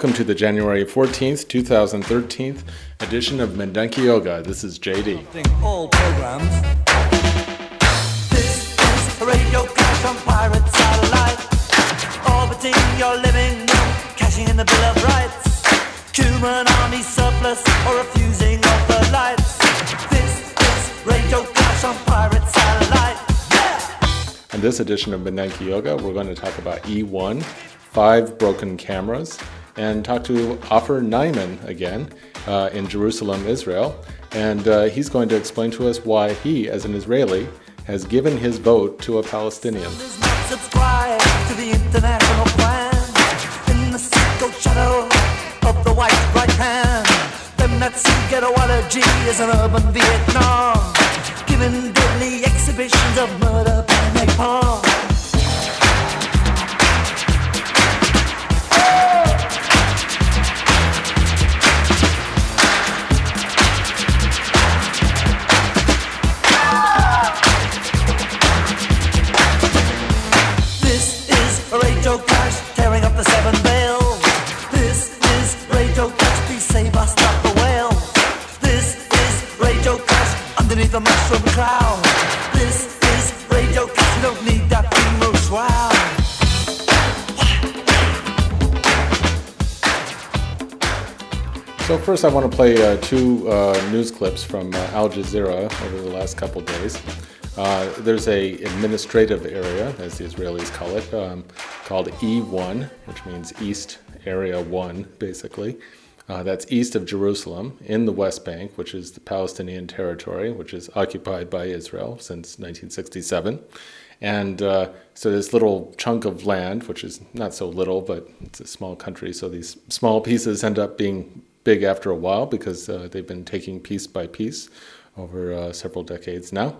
Welcome to the January 14th, 2013 edition of Mindenki Joga. This is JD. all programs. This is radio on pirate satellite. Orbiting your living room, cashing in the Bill of Rights. Human army surplus or refusing of the lights. This is radio on pirate satellite. In this edition of Mindenki Joga, we're going to talk about E1, five broken cameras, and talk to Ofer Neiman again uh, in Jerusalem, Israel. And uh, he's going to explain to us why he, as an Israeli, has given his vote to a Palestinian. To the international plan. In first, I want to play uh, two uh, news clips from uh, Al Jazeera over the last couple days. Uh, there's a administrative area, as the Israelis call it, um, called E1, which means East Area 1, basically. Uh, that's east of Jerusalem in the West Bank, which is the Palestinian territory, which is occupied by Israel since 1967. And uh, so this little chunk of land, which is not so little, but it's a small country, so these small pieces end up being big after a while because uh, they've been taking piece by piece over uh, several decades now.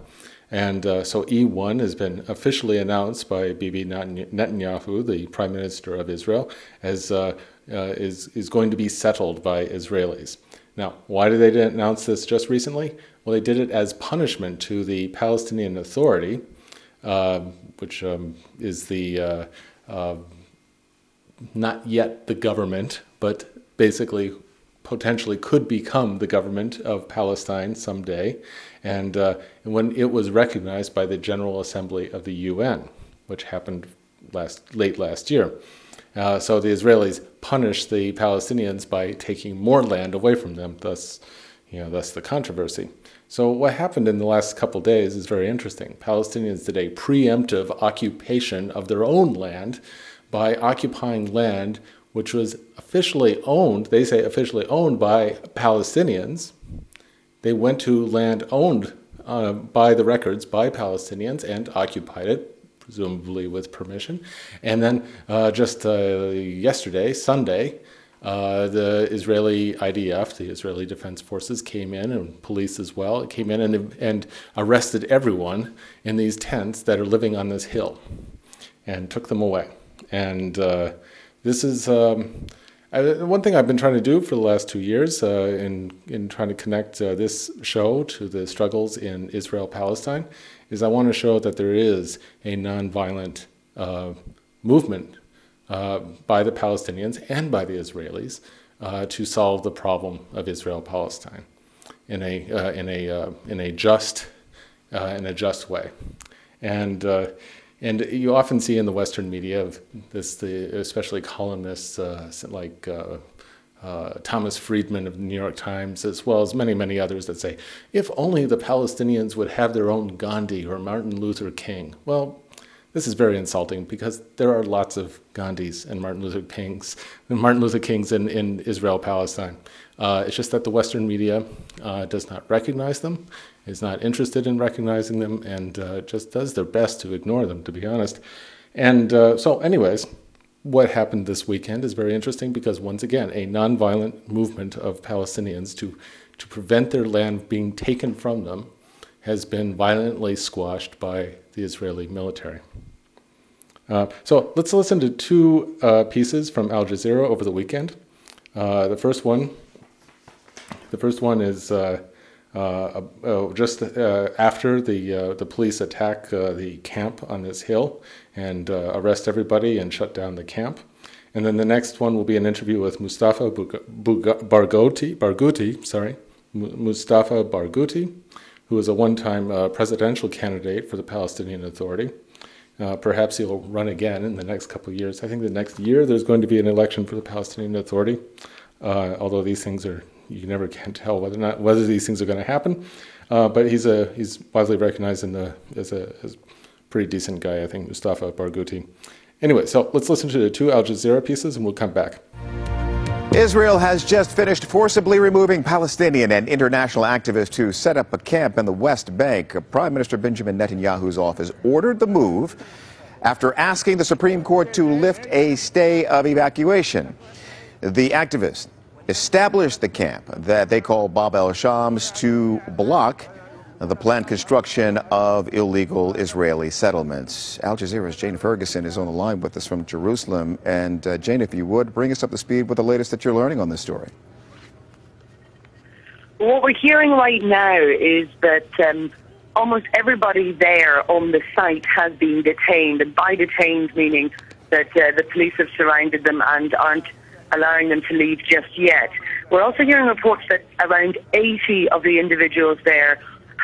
And uh, so E1 has been officially announced by Bibi Netanyahu, the Prime Minister of Israel, as uh, uh, is is going to be settled by Israelis. Now, why did they announce this just recently? Well, they did it as punishment to the Palestinian Authority, uh, which um, is the uh, not yet the government, but basically potentially could become the government of Palestine someday, and, uh, when it was recognized by the General Assembly of the UN, which happened last late last year. Uh, so the Israelis punished the Palestinians by taking more land away from them. Thus, you know, thus the controversy. So what happened in the last couple days is very interesting. Palestinians did a preemptive occupation of their own land by occupying land which was officially owned, they say officially owned by Palestinians. They went to land owned uh, by the records by Palestinians and occupied it, presumably with permission. And then uh, just uh, yesterday, Sunday, uh, the Israeli IDF, the Israeli Defense Forces, came in and police as well, came in and, and arrested everyone in these tents that are living on this hill and took them away. And uh, this is um, I, one thing I've been trying to do for the last two years uh, in in trying to connect uh, this show to the struggles in Israel Palestine is I want to show that there is a nonviolent uh, movement uh, by the Palestinians and by the Israelis uh, to solve the problem of Israel Palestine in a uh, in a in a just in a just way, and. And you often see in the Western media of this, the, especially columnists uh, like uh, uh, Thomas Friedman of the New York Times, as well as many, many others that say, if only the Palestinians would have their own Gandhi or Martin Luther King. Well, This is very insulting because there are lots of Gandhis and Martin Luther Kings, Martin Luther Kings in, in Israel Palestine. Uh, it's just that the Western media uh, does not recognize them, is not interested in recognizing them, and uh, just does their best to ignore them, to be honest. And uh, so, anyways, what happened this weekend is very interesting because, once again, a nonviolent movement of Palestinians to, to prevent their land being taken from them has been violently squashed by the Israeli military. Uh, so let's listen to two uh, pieces from Al Jazeera over the weekend. Uh, the first one, the first one is uh, uh, uh, just after the the police attack the camp on this hill and arrest everybody and shut down the camp. And then the next one will be an interview with Mustafa Barghouti, Barghouti, sorry, Mustafa Barghouti, who is a one-time uh, presidential candidate for the Palestinian Authority. Uh, perhaps he'll run again in the next couple of years. I think the next year there's going to be an election for the Palestinian Authority. Uh, although these things are, you never can tell whether or not whether these things are going to happen. Uh, but he's a he's widely recognized in the as a, as a pretty decent guy, I think, Mustafa Barghouti. Anyway, so let's listen to the two Al Jazeera pieces, and we'll come back. Israel has just finished forcibly removing Palestinian and international activists who set up a camp in the West Bank. Prime Minister Benjamin Netanyahu's office ordered the move after asking the Supreme Court to lift a stay of evacuation. The activists established the camp that they call Bab el Shams to block the planned construction of illegal Israeli settlements. Al Jazeera's Jane Ferguson is on the line with us from Jerusalem. And uh, Jane, if you would, bring us up to speed with the latest that you're learning on this story. What we're hearing right now is that um, almost everybody there on the site has been detained, and by detained meaning that uh, the police have surrounded them and aren't allowing them to leave just yet. We're also hearing reports that around 80 of the individuals there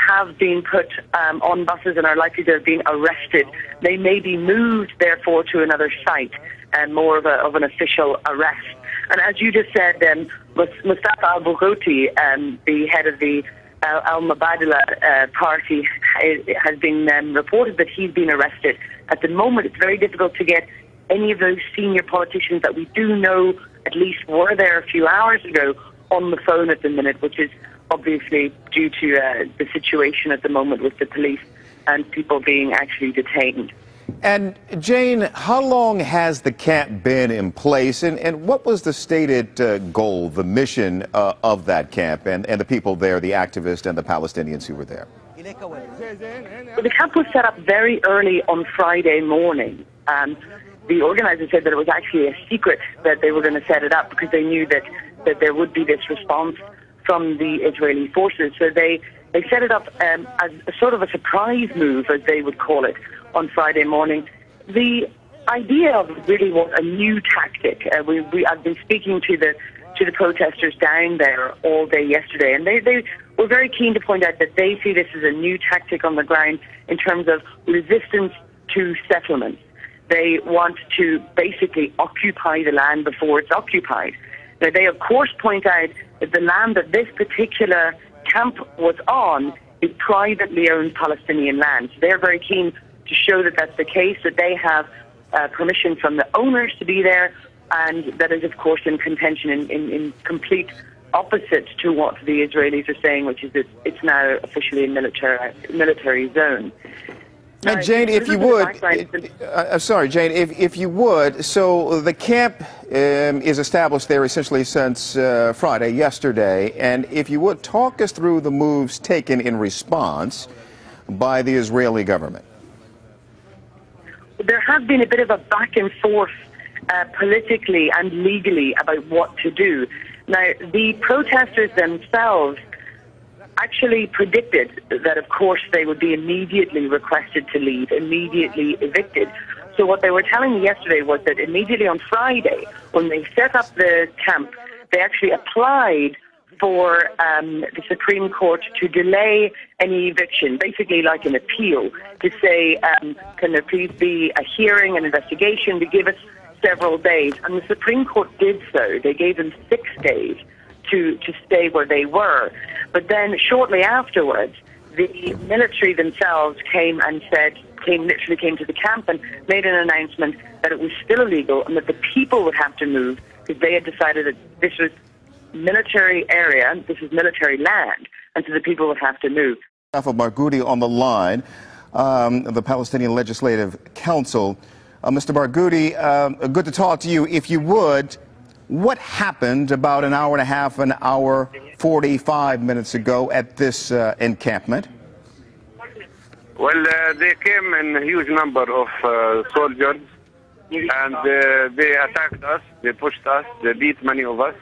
have been put um, on buses and are likely to have been arrested. They may be moved, therefore, to another site and more of, a, of an official arrest. And as you just said, um, Mustafa al Barghouti, um, the head of the uh, Al Mubadara uh, party, has been um, reported that he's been arrested. At the moment, it's very difficult to get any of those senior politicians that we do know at least were there a few hours ago on the phone at the minute, which is obviously due to uh, the situation at the moment with the police and people being actually detained. And Jane, how long has the camp been in place, and, and what was the stated uh, goal, the mission uh, of that camp, and, and the people there, the activists and the Palestinians who were there? Well, the camp was set up very early on Friday morning. Um, the organizers said that it was actually a secret that they were going to set it up because they knew that, that there would be this response from the Israeli forces. So they, they set it up um, as a sort of a surprise move, as they would call it, on Friday morning. The idea of really was a new tactic. Uh, we, we, I've been speaking to the to the protesters down there all day yesterday, and they, they were very keen to point out that they see this as a new tactic on the ground in terms of resistance to settlement. They want to basically occupy the land before it's occupied. Now, they of course point out that the land that this particular camp was on is privately owned Palestinian land. So they're very keen to show that that's the case, that they have uh, permission from the owners to be there, and that is, of course, in contention in, in, in complete opposite to what the Israelis are saying, which is that it's now officially a military, military zone. And Jane, if you would, uh, uh, sorry, Jane, if, if you would, so the camp um, is established there essentially since uh, Friday, yesterday, and if you would, talk us through the moves taken in response by the Israeli government. There has been a bit of a back and forth uh, politically and legally about what to do. Now, the protesters themselves actually predicted that, of course, they would be immediately requested to leave, immediately evicted. So what they were telling me yesterday was that immediately on Friday, when they set up the camp, they actually applied for um, the Supreme Court to delay any eviction, basically like an appeal, to say, um, can there please be a hearing, an investigation, to give us several days. And the Supreme Court did so. They gave them six days to, to stay where they were. But then shortly afterwards, the military themselves came and said, came literally came to the camp and made an announcement that it was still illegal and that the people would have to move because they had decided that this was military area, this is military land, and so the people would have to move. Mustafa Barghouti on the line, um, the Palestinian Legislative Council. Uh, Mr. Barghouti, um, good to talk to you. If you would, what happened about an hour and a half, an hour, 45 minutes ago at this uh, encampment? Well, uh, they came in a huge number of uh, soldiers and uh, they attacked us, they pushed us, they beat many of us.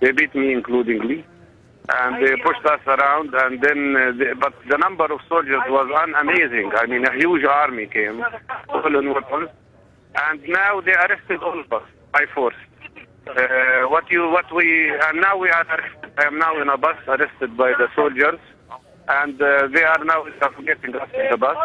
They beat me includingly. And they pushed us around, and then, uh, but the number of soldiers was un- amazing. I mean, a huge army came, all in weapons. And now they arrested all of us by force. Uh, what you, what we, and now we are. I am now in a bus arrested by the soldiers, and uh, they are now getting us in the bus.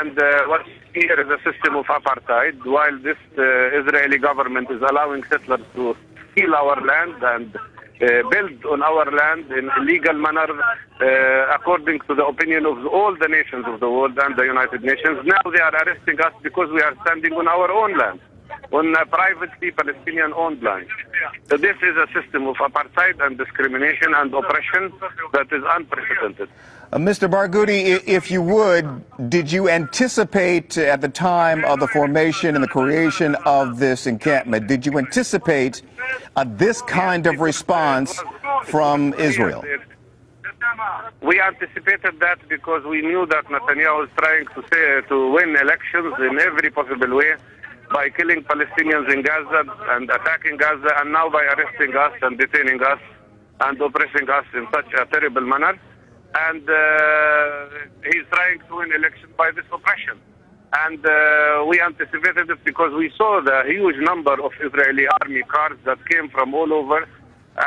And uh, what's here is a system of apartheid, while this uh, Israeli government is allowing settlers to steal our land and uh, build on our land in a legal manner uh, according to the opinion of all the nations of the world and the United Nations. Now they are arresting us because we are standing on our own land, on a privately Palestinian-owned land. So this is a system of apartheid and discrimination and oppression that is unprecedented. Uh, Mr. Barghouti, if you would, did you anticipate at the time of the formation and the creation of this encampment, did you anticipate uh, this kind of response from Israel? We anticipated that because we knew that Netanyahu was trying to say to win elections in every possible way by killing Palestinians in Gaza and attacking Gaza, and now by arresting us and detaining us and oppressing us in such a terrible manner. And uh, he's trying to win election by this oppression. And uh, we anticipated it because we saw the huge number of Israeli army cars that came from all over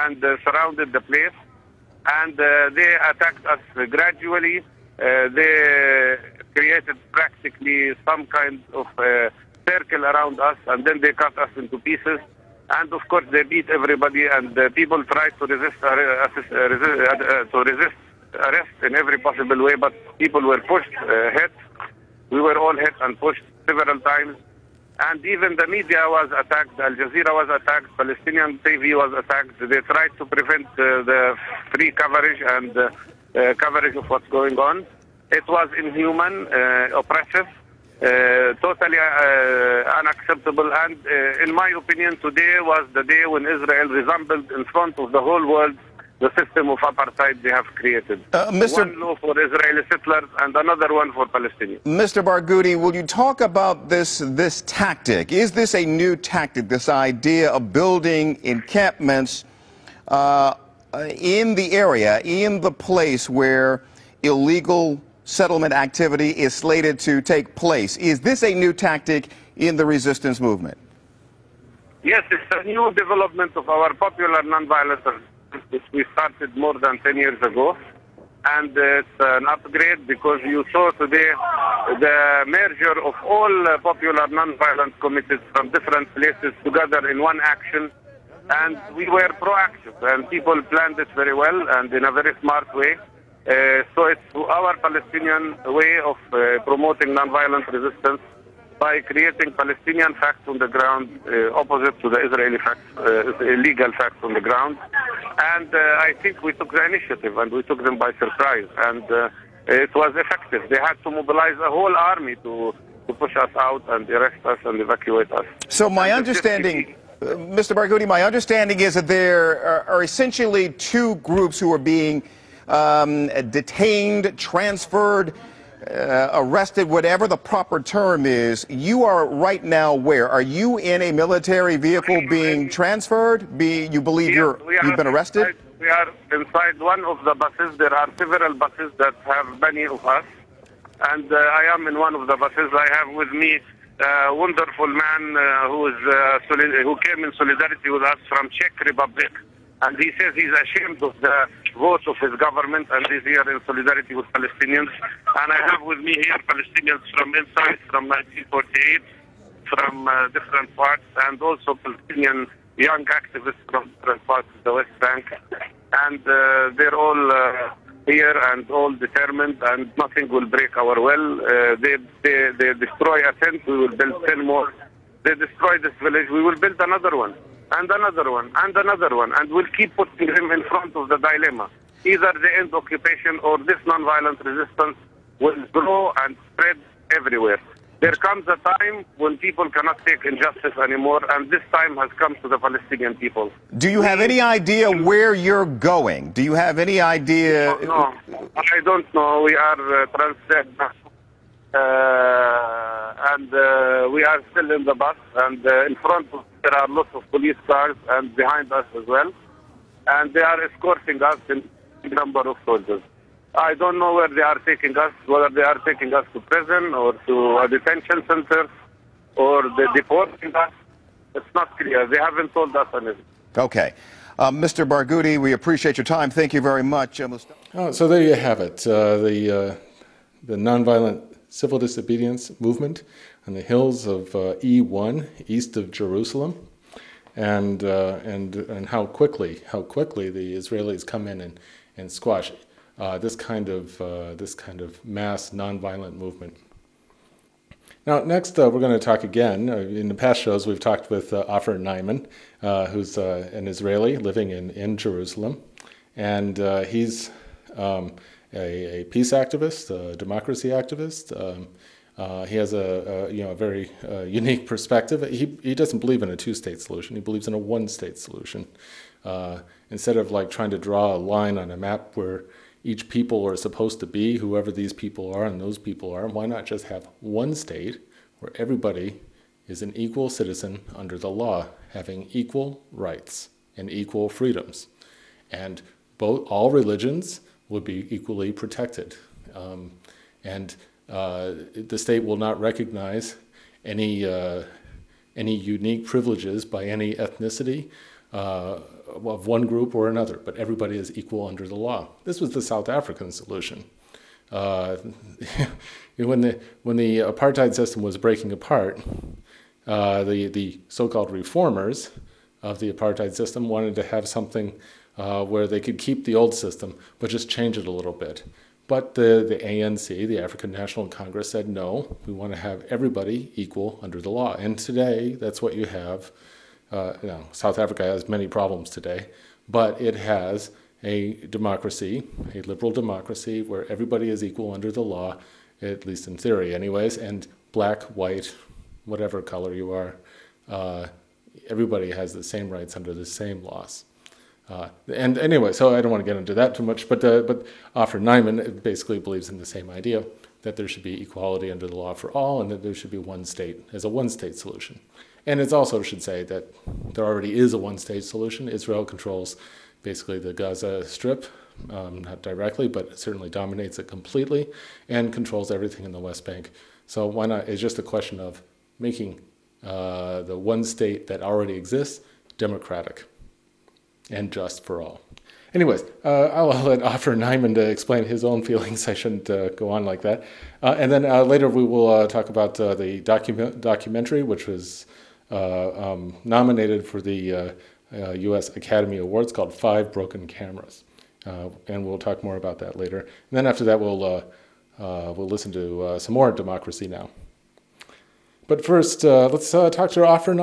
and uh, surrounded the place and uh, they attacked us gradually. Uh, they created practically some kind of uh, circle around us, and then they cut us into pieces. And of course, they beat everybody, and uh, people tried to resist, uh, assist, uh, resist uh, uh, to resist arrest in every possible way, but people were pushed, uh, hit. We were all hit and pushed several times. And even the media was attacked, Al Jazeera was attacked, Palestinian TV was attacked. They tried to prevent uh, the free coverage and uh, uh, coverage of what's going on. It was inhuman, uh, oppressive, uh, totally uh, unacceptable. And uh, in my opinion, today was the day when Israel resembled in front of the whole world the system of apartheid they have created. Uh, Mr. One law for Israeli settlers and another one for Palestinians. Mr. Barghouti, will you talk about this this tactic? Is this a new tactic? This idea of building encampments uh, in the area, in the place where illegal settlement activity is slated to take place? Is this a new tactic in the resistance movement? Yes, it's a new development of our popular nonviolent resistance, which we started more than 10 years ago. And it's an upgrade because you saw today the merger of all popular nonviolent committees from different places together in one action. And we were proactive, and people planned it very well and in a very smart way. Uh, so it's our Palestinian way of uh, promoting nonviolent resistance by creating Palestinian facts on the ground uh, opposite to the Israeli facts, uh, illegal facts on the ground. And uh, I think we took the initiative and we took them by surprise. And uh, it was effective. They had to mobilize a whole army to, to push us out and arrest us and evacuate us. So my And understanding, Mr. Barghouti, my understanding is that there are, are essentially two groups who are being um, detained, transferred, uh, arrested, whatever the proper term is. You are right now where? Are you in a military vehicle being transferred? Be, you believe Yes, you're, you've been arrested? we are inside one of the buses. There are several buses that have many of us. And uh, I am in one of the buses. I have with me a wonderful man uh, who, is, uh, who came in solidarity with us from Czech Republic. And he says he's ashamed of the vote of his government and he's here in solidarity with Palestinians. And I have with me here Palestinians from inside, from 1948 from uh, different parts and also Palestinian young activists from different parts of the West Bank. And uh, they're all uh, here and all determined, and nothing will break our will. Uh, they, they, they destroy a tent, we will build 10 more. They destroy this village, we will build another one, and another one, and another one, and we'll keep putting them in front of the dilemma. Either the end occupation or this nonviolent resistance will grow and spread everywhere. There comes a time when people cannot take injustice anymore, and this time has come to the Palestinian people. Do you have any idea where you're going? Do you have any idea? No, I don't know. We are uh, translated, uh, and uh, we are still in the bus, and uh, in front of there are lots of police cars, and behind us as well, and they are escorting us in number of soldiers. I don't know where they are taking us, whether they are taking us to prison or to a detention center or they're deporting us. It's not clear. They haven't told us anything. Okay. Uh, Mr. Barghouti, we appreciate your time. Thank you very much. Oh, so there you have it. Uh, the, uh, the nonviolent civil disobedience movement on the hills of uh, E1, east of Jerusalem. And, uh, and, and how quickly, how quickly the Israelis come in and, and squash uh, this kind of uh, this kind of mass nonviolent movement. Now, next uh, we're going to talk again. Uh, in the past shows, we've talked with Ofer Neiman, uh, who's an Israeli living in, in Jerusalem, and he's um, a, a, peace activist, a democracy activist. Um, uh, he has a, a, you know a very uh, unique perspective. He he doesn't believe in a two-state solution. He believes in a one-state solution. Uh, instead of like trying to draw a line on a map where each people are supposed to be, whoever these people are and those people are, why not just have one state where everybody is an equal citizen under the law, having equal rights and equal freedoms? And both all religions would be equally protected. Um, and the state will not recognize any, uh, any unique privileges by any ethnicity. Uh, of one group or another, but everybody is equal under the law. This was the South African solution. Uh, when the when the apartheid system was breaking apart, uh, the the so-called reformers of the apartheid system wanted to have something uh, where they could keep the old system but just change it a little bit. But the, the ANC, the African National Congress, said no, we want to have everybody equal under the law. And today, that's what you have uh, you know, South Africa has many problems today, but it has a democracy, a liberal democracy, where everybody is equal under the law, at least in theory, anyways, and black, white, whatever color you are, uh, everybody has the same rights under the same laws. Uh, and anyway, so I don't want to get into that too much, but uh, but Ofer Neiman basically believes in the same idea that there should be equality under the law for all, and that there should be one state as a one-state solution. And it also should say that there already is a one state solution. Israel controls basically the Gaza Strip, um, not directly, but certainly dominates it completely and controls everything in the West Bank. So why not? It's just a question of making uh, the one state that already exists democratic and just for all. Anyways, uh, I'll let Ofer Neiman to explain his own feelings. I shouldn't uh, go on like that. Uh, and then uh, later we will uh, talk about uh, the docu- documentary, which was uh, um, nominated for the U.S. Uh, uh, Academy Awards called Five Broken Cameras. and we'll talk more about that later. And then after that, we'll, we'll listen to some more Democracy Now! But first, let's talk to Ofer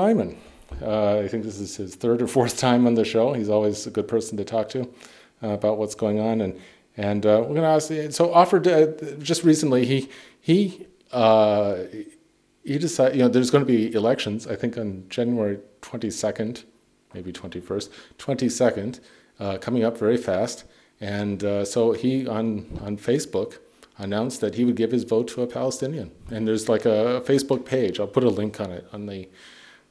Neiman. I think this is his third or fourth time on the show. He's always a good person to talk to about what's going on. And and uh, we're going to ask. So, offered uh, just recently, he he uh, he decided, you know, there's going to be elections, I think on January 22nd, maybe 21st, 22nd, uh, coming up very fast. And uh, so he, on, on Facebook, announced that he would give his vote to a Palestinian. And there's like a Facebook page, I'll put a link on it on the,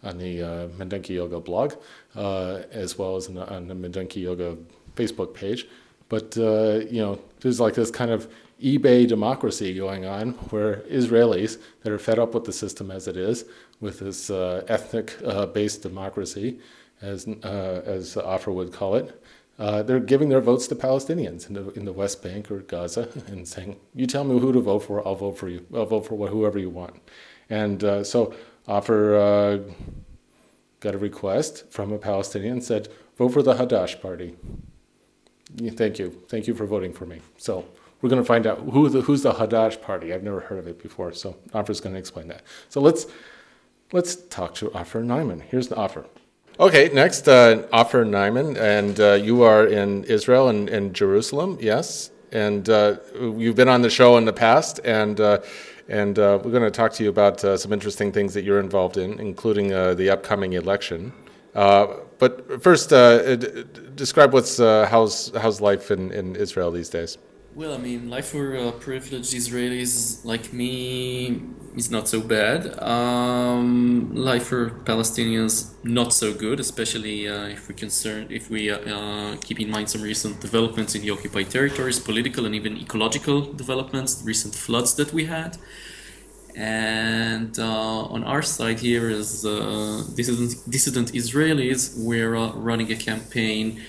on the uh, Joga blog, uh, as well as the, on the Mindenki Joga Facebook page. But, uh, you know, there's like this kind of eBay democracy going on where Israelis that are fed up with the system as it is, with this uh, ethnic uh, based democracy, as, uh, as Ofer would call it, uh, they're giving their votes to Palestinians in the, in the West Bank or Gaza and saying, You tell me who to vote for, I'll vote for you. I'll vote for whoever you want. And uh, so Ofer uh, got a request from a Palestinian said, Vote for the Hadash party Thank you. Thank you for voting for me. So we're going to find out who the, who's the Hadash party. I've never heard of it before, so Ofer's going to explain that. So let's let's talk to Ofer Neiman. Here's the Ofer. Okay, next, uh, Ofer Neiman, and uh, you are in Israel and, and Jerusalem, yes? And uh, you've been on the show in the past, and uh, and uh, we're going to talk to you about uh, some interesting things that you're involved in, including uh, the upcoming election. Uh, but first, uh, d- describe what's how's how's life in, in Israel these days. Well, I mean, life for uh, privileged Israelis like me is not so bad. Um, life for Palestinians not so good, especially uh, if we concern if we uh, uh, keep in mind some recent developments in the occupied territories, political and even ecological developments, recent floods that we had. And uh, on our side here is uh, dissident, dissident Israelis. We're running a campaign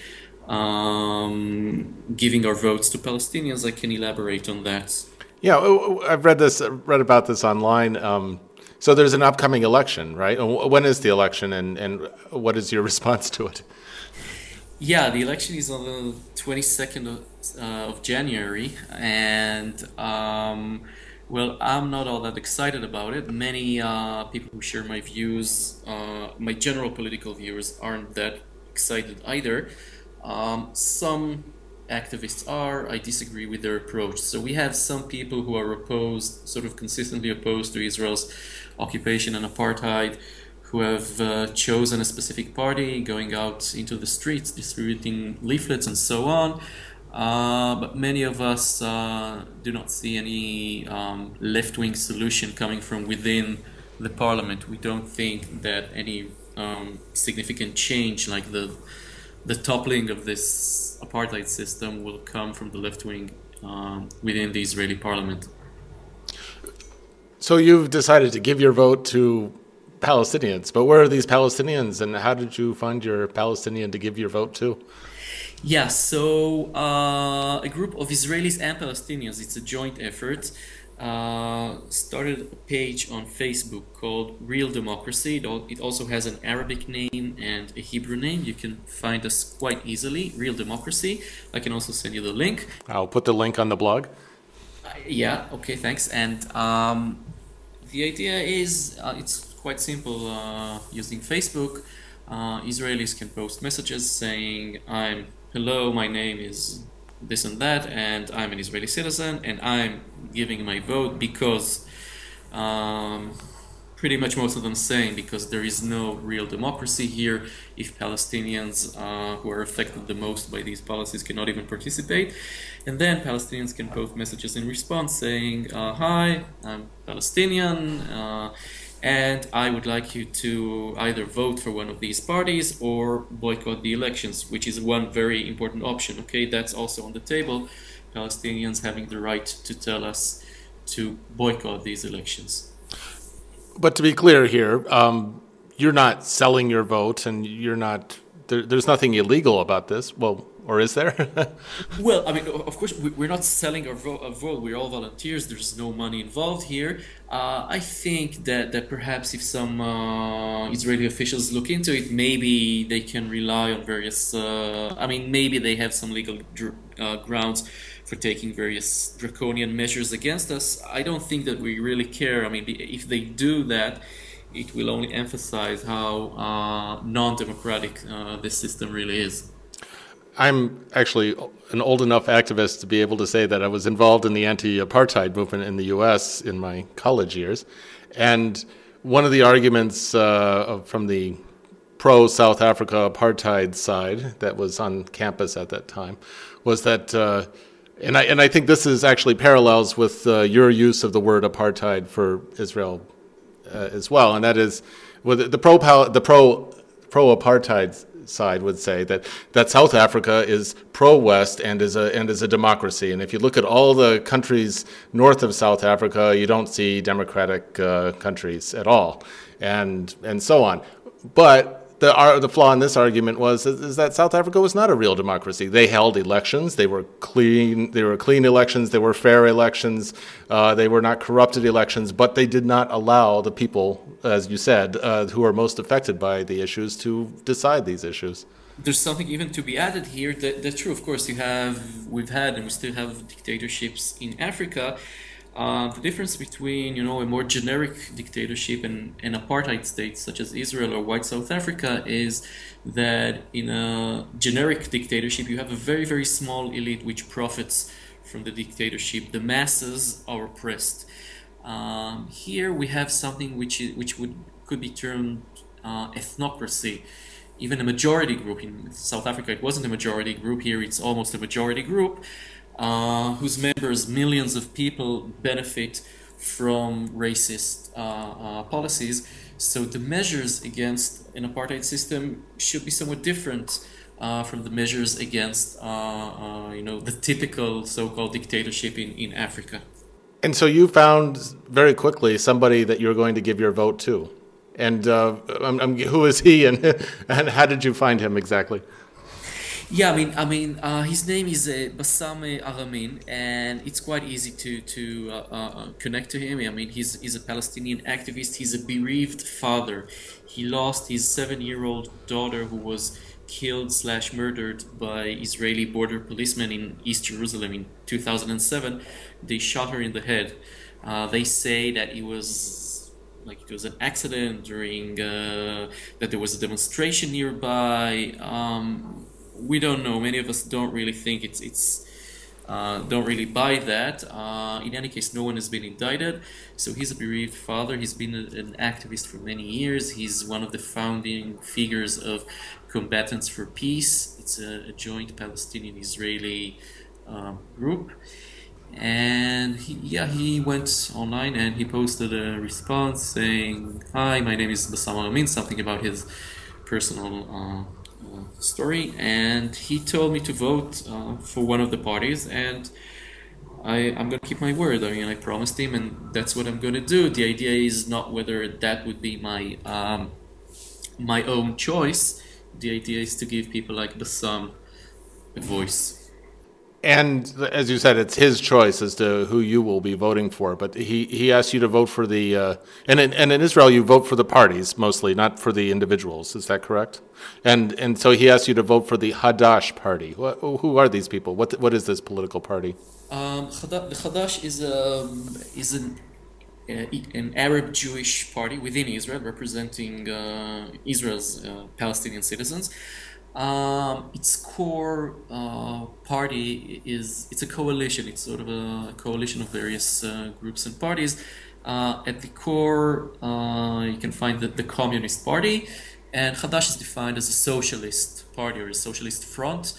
um, giving our votes to Palestinians. I can elaborate on that. Yeah, oh, oh, I've read this, read about this online. Um, so there's an upcoming election, right? When is the election, and, and what is your response to it? Yeah, the election is on the 22nd of, uh, of January, and um, well, I'm not all that excited about it. Many uh, people who share my views, uh, my general political views, aren't that excited either. Um, some activists are. I disagree with their approach. So we have some people who are opposed, sort of consistently opposed to Israel's occupation and apartheid, who have uh, chosen a specific party, going out into the streets, distributing leaflets and so on. Uh, but many of us uh, do not see any um, left wing solution coming from within the parliament. We don't think that any um, significant change, like the the toppling of this apartheid system, will come from the left wing um, within the Israeli parliament. So you've decided to give your vote to Palestinians, but where are these Palestinians, and how did you find your Palestinian to give your vote to? Yeah, so uh, a group of Israelis and Palestinians, it's a joint effort, uh, started a page on Facebook called Real Democracy. It also has an Arabic name and a Hebrew name. You can find us quite easily, Real Democracy. I can also send you the link. I'll put the link on the blog. Yeah, okay, thanks. And um, the idea is uh, it's quite simple uh, using Facebook. Uh, Israelis can post messages saying, I'm hello, my name is this and that, and I'm an Israeli citizen, and I'm giving my vote because um, pretty much most of them saying because there is no real democracy here if Palestinians uh, who are affected the most by these policies cannot even participate. And then Palestinians can post messages in response saying, uh, Hi, I'm Palestinian. Uh, and I would like you to either vote for one of these parties or boycott the elections, which is one very important option. Okay, that's also on the table. Palestinians having the right to tell us to boycott these elections. But to be clear here, um, you're not selling your vote, and you're not. There, there's nothing illegal about this. Well, or is there? Well, I mean, of course, we- we're not selling our vote. We're all volunteers. There's no money involved here. Uh, I think that, that perhaps if some uh, Israeli officials look into it, maybe they can rely on various. Uh, I mean, maybe they have some legal dr- uh, grounds for taking various draconian measures against us. I don't think that we really care. I mean, if they do that, it will only emphasize how uh, non-democratic uh, this system really is. I'm actually an old enough activist to be able to say that I was involved in the anti-apartheid movement in the U.S. in my college years, and one of the arguments uh, from the pro-South Africa apartheid side that was on campus at that time was that, uh, and I and I think this is actually parallels with uh, your use of the word apartheid for Israel uh, as well, and that is, well, the, the pro the pro pro apartheid side would say that that South Africa is pro West and is a and is a democracy, and if you look at all the countries north of South Africa, you don't see democratic uh, countries at all, and and so on, but. The, the flaw in this argument was is, is that South Africa was not a real democracy. They held elections. They were clean. They were clean elections. They were fair elections. Uh, they were not corrupted elections. But they did not allow the people, as you said, uh, who are most affected by the issues, to decide these issues. there's something even to be added here. That that's true. Of course, you have we've had and we still have dictatorships in Africa. Uh, the difference between you know a more generic dictatorship and an apartheid state such as Israel or white South Africa is that in a generic dictatorship you have a very very small elite which profits from the dictatorship. The masses are oppressed. Um, here we have something which is, which would could be termed uh, ethnocracy even a majority group in South Africa. It wasn't a majority group. Here, it's almost a majority group uh, whose members, millions of people, benefit from racist uh, uh, policies. So the measures against an apartheid system should be somewhat different. Uh, from the measures against, uh, you know, the typical so-called dictatorship in, in Africa. And so you found very quickly somebody that you're going to give your vote to. And uh, I'm, I'm, who is he, and and how did you find him exactly? Yeah, I mean, I mean, uh, his name is uh, Bassam Aramin, and it's quite easy to to uh, uh, connect to him. I mean, he's he's a Palestinian activist. He's a bereaved father. He lost his seven-year-old daughter, who was killed slash murdered by Israeli border policemen in East Jerusalem in 2007. They shot her in the head. Uh, they say that it was like it was an accident during uh, that there was a demonstration nearby. Um, we don't know. Many of us don't really think it's it's uh, don't really buy that. Uh, in any case, no one has been indicted. So he's a bereaved father. He's been a, an activist for many years. He's one of the founding figures of Combatants for Peace. It's a, a joint Palestinian-Israeli um, group and he, yeah he went online and he posted a response saying hi my name is Bassam Aramin something about his personal uh, story and he told me to vote uh, for one of the parties and I, I'm to keep my word. I mean, I promised him, and that's what I'm to do. The idea is not whether that would be my um, my own choice. The idea is to give people like Bassam a voice. And as you said, it's his choice as to who you will be voting for. But he, he asked you to vote for the, uh, and, in, and in Israel, you vote for the parties mostly, not for the individuals. Is that correct? And, and so he asked you to vote for the Hadash party. Who are these people? What, what is this political party? Um, the Hadash is, a, um, is an, uh, an Arab Jewish party within Israel representing uh, Israel's uh, Palestinian citizens. Um, its core uh, party is it's a coalition. It's sort of a coalition of various uh, groups and parties. Uh, at the core, uh, you can find the, the Communist Party, and Hadash is defined as a socialist party or a socialist front.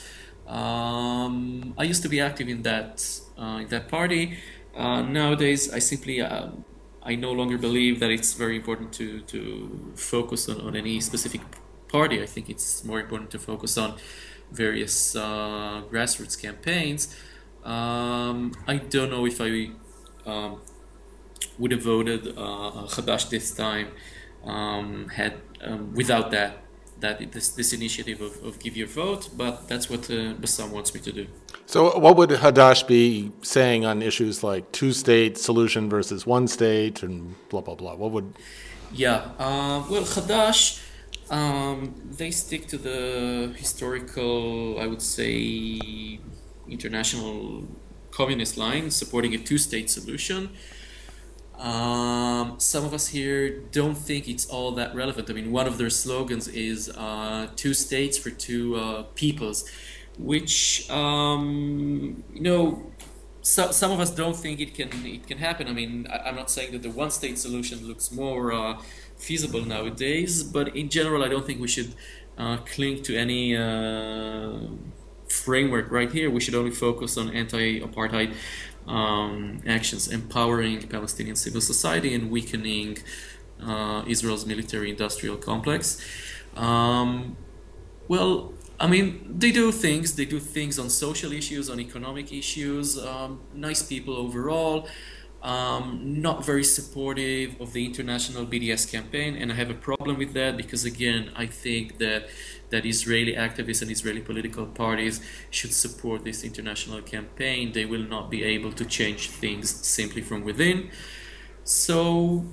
Um, I used to be active in that uh, in that party. Uh, nowadays, I simply I no longer believe that it's very important to to focus on, on any specific party. I think it's more important to focus on various uh, grassroots campaigns. Um, I don't know if I um, would have voted uh, Hadash this time um, had um, without that that this, this initiative of, of give your vote, but that's what uh, Bassam wants me to do. So, what would Hadash be saying on issues like two state solution versus one state and blah blah blah? What would? Yeah, uh, well, Hadash um, they stick to the historical, I would say, international communist line, supporting a two-state solution. Um, some of us here don't think it's all that relevant. I mean, one of their slogans is uh, two states for two uh, peoples, which, um, you know, so, some of us don't think it can it can happen. I mean, I, am not saying that the one state solution looks more uh, feasible nowadays. But in general, I don't think we should uh, cling to any uh, framework right here. We should only focus on anti-apartheid um, actions, empowering Palestinian civil society and weakening uh, Israel's military-industrial complex. Um, well, I mean, they do things. They do things on social issues, on economic issues. Um, nice people overall um, not very supportive of the international BDS campaign, and I have a problem with that because again, I think that that Israeli activists and Israeli political parties should support this international campaign. They will not be able to change things simply from within. So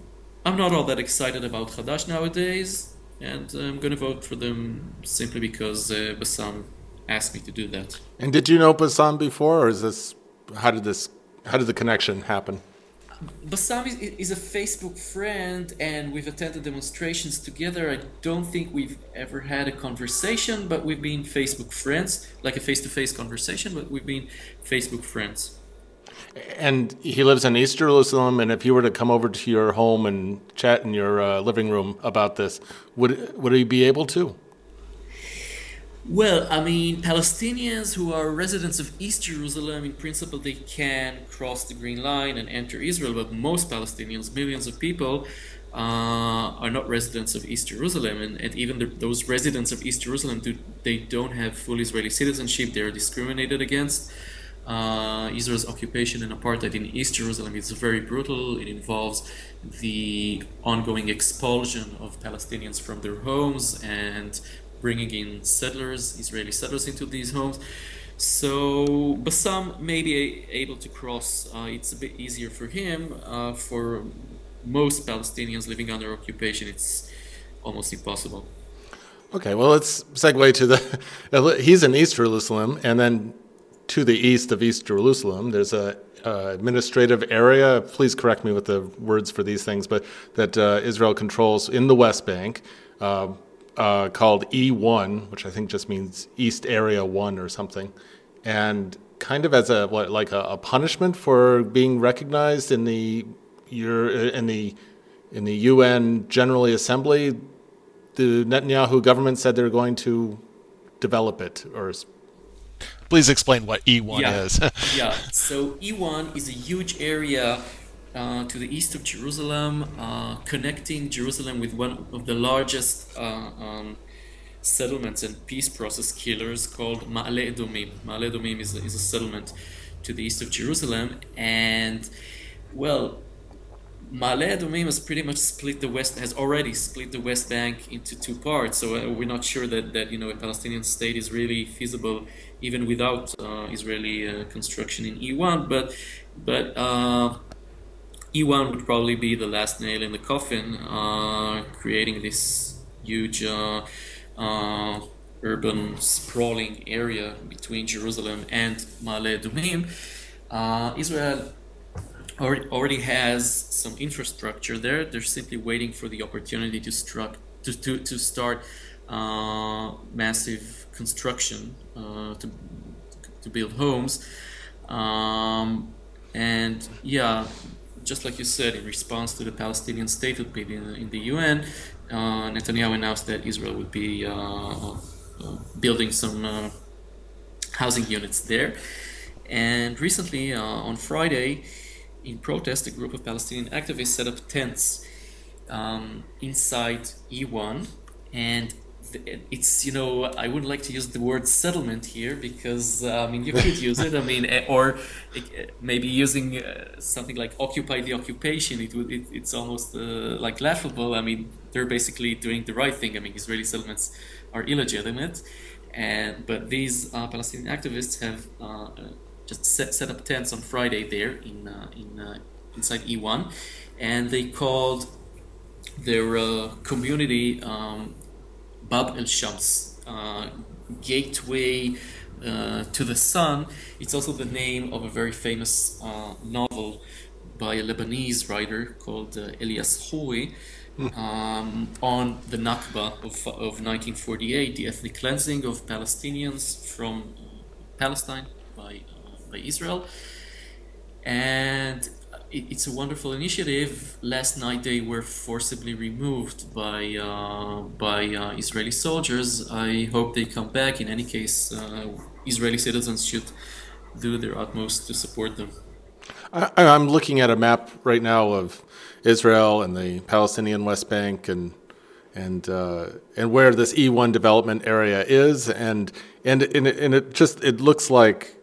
I'm not all that excited about Hadash nowadays. and I'm going to vote for them simply because uh, Bassam asked me to do that. And did you know Bassam before, or is this how did this how did the connection happen? Bassam is, is, a Facebook friend, and we've attended demonstrations together. I don't think we've ever had a conversation, but we've been Facebook friends, like a face-to-face conversation. But we've been Facebook friends. And he lives in East Jerusalem. And if you were to come over to your home and chat in your uh, living room about this, would would he be able to? Well, I mean, Palestinians who are residents of East Jerusalem, in principle, they can cross the Green Line and enter Israel, but most Palestinians, millions of people, uh, are not residents of East Jerusalem, and, and even the, those residents of East Jerusalem, do, they don't have full Israeli citizenship. They are discriminated against. Uh, Israel's occupation and apartheid in East Jerusalem is very brutal. It involves the ongoing expulsion of Palestinians from their homes and bringing in settlers, Israeli settlers into these homes. So Bassam may be able to cross. Uh, it's a bit easier for him. Uh, for most Palestinians living under occupation, it's almost impossible. Okay, well, let's segue to the. He's in East Jerusalem, and then to the east of East Jerusalem, there's a administrative area. Please correct me with the words for these things, but that uh, Israel controls in the West Bank. Uh, uh, called E1, which I think just means East Area 1 or something. And kind of as a what, like a, a, punishment for being recognized in the your in the in the UN General Assembly, the Netanyahu government said they're going to develop it or please explain what E1 yeah. is. yeah, so E1 is a huge area uh, to the east of Jerusalem, uh, connecting Jerusalem with one of the largest uh, um, settlements and peace process killers called Ma'ale Adumim. Ma'ale Adumim is, is a settlement to the east of Jerusalem, and well, Ma'ale Adumim has pretty much split the west has already split the West Bank into two parts. So uh, we're not sure that, that you know a Palestinian state is really feasible even without uh, Israeli construction in E1. But but E1 would probably be the last nail in the coffin, uh, creating this huge uh, uh, urban sprawling area between Jerusalem and Ma'ale Adumim. Uh, Israel already has some infrastructure there. They're simply waiting for the opportunity to, struck, to, to, to start uh, massive construction uh, to, to build homes. Um, and yeah, just like you said, in response to the Palestinian statehood bid in, in the UN, uh, Netanyahu announced that Israel would be uh, uh building some uh, housing units there. And recently, uh, on Friday, in protest, a group of Palestinian activists set up tents um, inside E1 and it's you know I wouldn't like to use the word settlement here because uh, I mean you could use it. I mean eh, or eh, maybe using uh, something like occupy the occupation. It would it, it's almost uh, like laughable. I mean they're basically doing the right thing. I mean Israeli settlements are illegitimate. And but these uh, Palestinian activists have uh, just set, set up tents on Friday there in uh, in inside E1 and they called their community um, Bab el Shams, uh, gateway uh, to the sun. It's also the name of a very famous uh, novel by a Lebanese writer called uh, Elias Khoury. Um, on the Nakba of, of 1948, the ethnic cleansing of Palestinians from Palestine by, uh, by Israel. And it's a wonderful initiative. Last night they were forcibly removed by uh, by uh, Israeli soldiers. I hope they come back. In any case, uh, Israeli citizens should do their utmost to support them. I, I'm looking at a map right now of Israel and the Palestinian West Bank and and uh, and where this E1 development area is, and and and it, and it just it looks like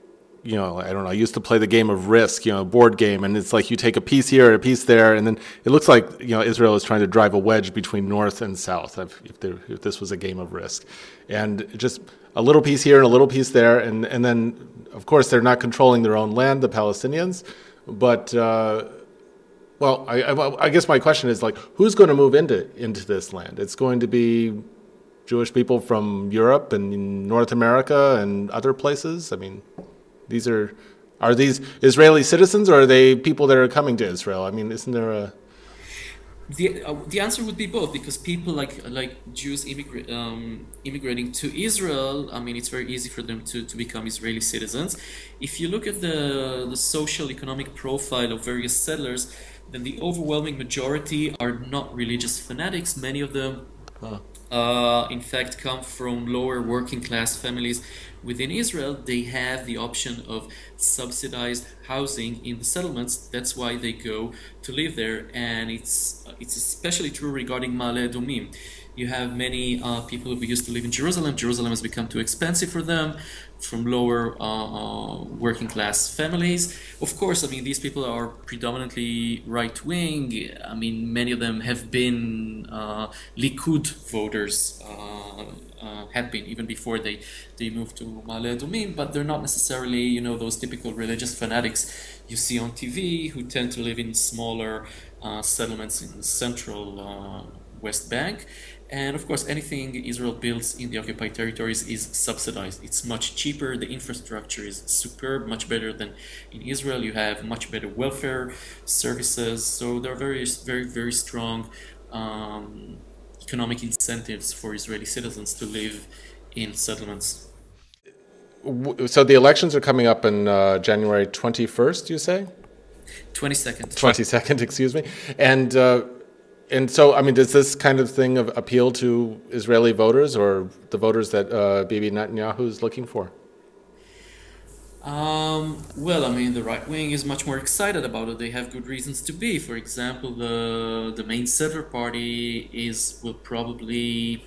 you know, I don't know. I used to play the game of Risk, you know, a board game, and it's like you take a piece here, and a piece there, and then it looks like you know Israel is trying to drive a wedge between North and South. If, there, if this was a game of Risk, and just a little piece here and a little piece there, and and then of course they're not controlling their own land, the Palestinians, but uh, Well, I, I, I guess my question is like, who's going to move into into this land? It's going to be Jewish people from Europe and North America and other places. I mean, these are are these Israeli citizens or are they people that are coming to Israel? I mean, isn't there a the, uh, the answer would be both because people like like Jews immigra- um, immigrating to Israel, I mean, it's very easy for them to, to become Israeli citizens. If you look at the, the social economic profile of various settlers, then the overwhelming majority are not religious fanatics. Many of them, huh. uh, in fact, come from lower working class families within Israel, they have the option of subsidized housing in the settlements. That's why they go to live there, and it's it's especially true regarding Ma'ale Adumim. You have many uh, people who used to live in Jerusalem. Jerusalem has become too expensive for them from lower uh, uh, working class families. Of course, I mean, these people are predominantly right wing. I mean, many of them have been uh, Likud voters, uh, uh, been even before they, they moved to Ma'ale Adumim, but they're not necessarily, you know, those typical religious fanatics you see on TV who tend to live in smaller uh, settlements in the central West Bank. And of course, anything Israel builds in the occupied territories is subsidized. It's much cheaper. The infrastructure is superb, much better than in Israel. You have much better welfare services. So there are very, very, very strong um, economic incentives for Israeli citizens to live in settlements. So the elections are coming up in uh, January 21st, you say? 22nd. 22nd, excuse me. And uh, and so, I mean, does this kind of thing of appeal to Israeli voters or the voters that uh, Bibi Netanyahu is looking for? Um, well, I mean, the right wing is much more excited about it. They have good reasons to be. For example, the the main center party is will probably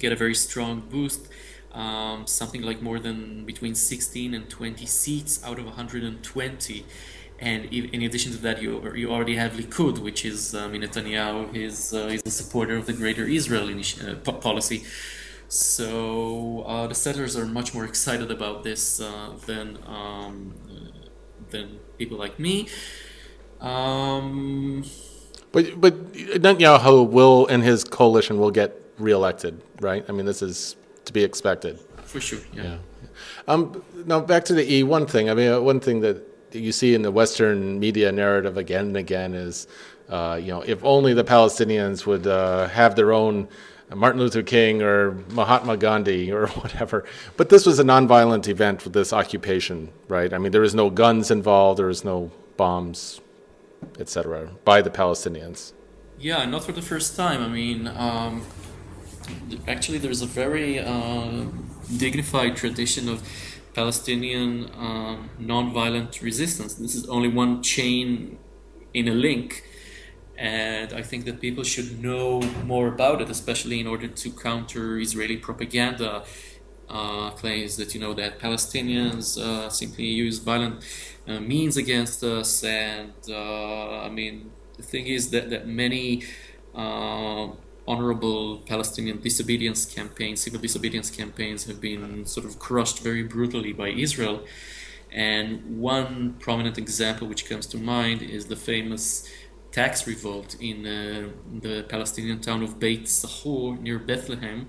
get a very strong boost, um, something like more than between 16 and 20 seats out of 120 and in addition to that, you you already have Likud, which is um, Netanyahu is uh, is a supporter of the Greater Israel uh, policy. So uh, the settlers are much more excited about this uh, than um, than people like me. Um, but but Netanyahu will and his coalition will get reelected, right? I mean, this is to be expected. For sure. Yeah. yeah. Um, now back to the E one thing. I mean, uh, one thing that you see in the Western media narrative again and again is, uh, you know, if only the Palestinians would uh, have their own Martin Luther King or Mahatma Gandhi or whatever. But this was a nonviolent event with this occupation, right? I mean, there was no guns involved, there was no bombs, etc., by the Palestinians. Yeah, not for the first time. I mean, um, actually, there's a very uh, dignified tradition of Palestinian um, non-violent resistance. This is only one chain in a link, and I think that people should know more about it, especially in order to counter Israeli propaganda uh, claims that you know that Palestinians uh, simply use violent uh, means against us, and uh, I mean the thing is that that many uh, honorable Palestinian disobedience campaigns, civil disobedience campaigns, have been sort of crushed very brutally by Israel. And one prominent example which comes to mind is the famous tax revolt in uh, the Palestinian town of Beit Sahur near Bethlehem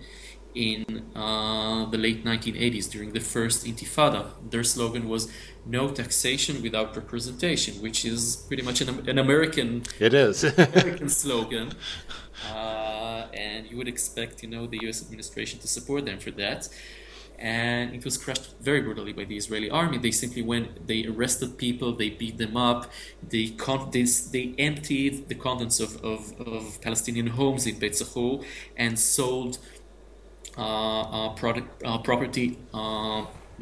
in uh, the late 1980s during the first Intifada. Their slogan was "No taxation without representation," which is pretty much an, an American. It is American slogan. Uh, and you would expect, you know, the U.S. administration to support them for that. And it was crushed very brutally by the Israeli army. They simply went, they arrested people, they beat them up, they con- they, they emptied the contents of, of, of Palestinian homes in Beit Sahur and sold uh, uh, product, uh, property.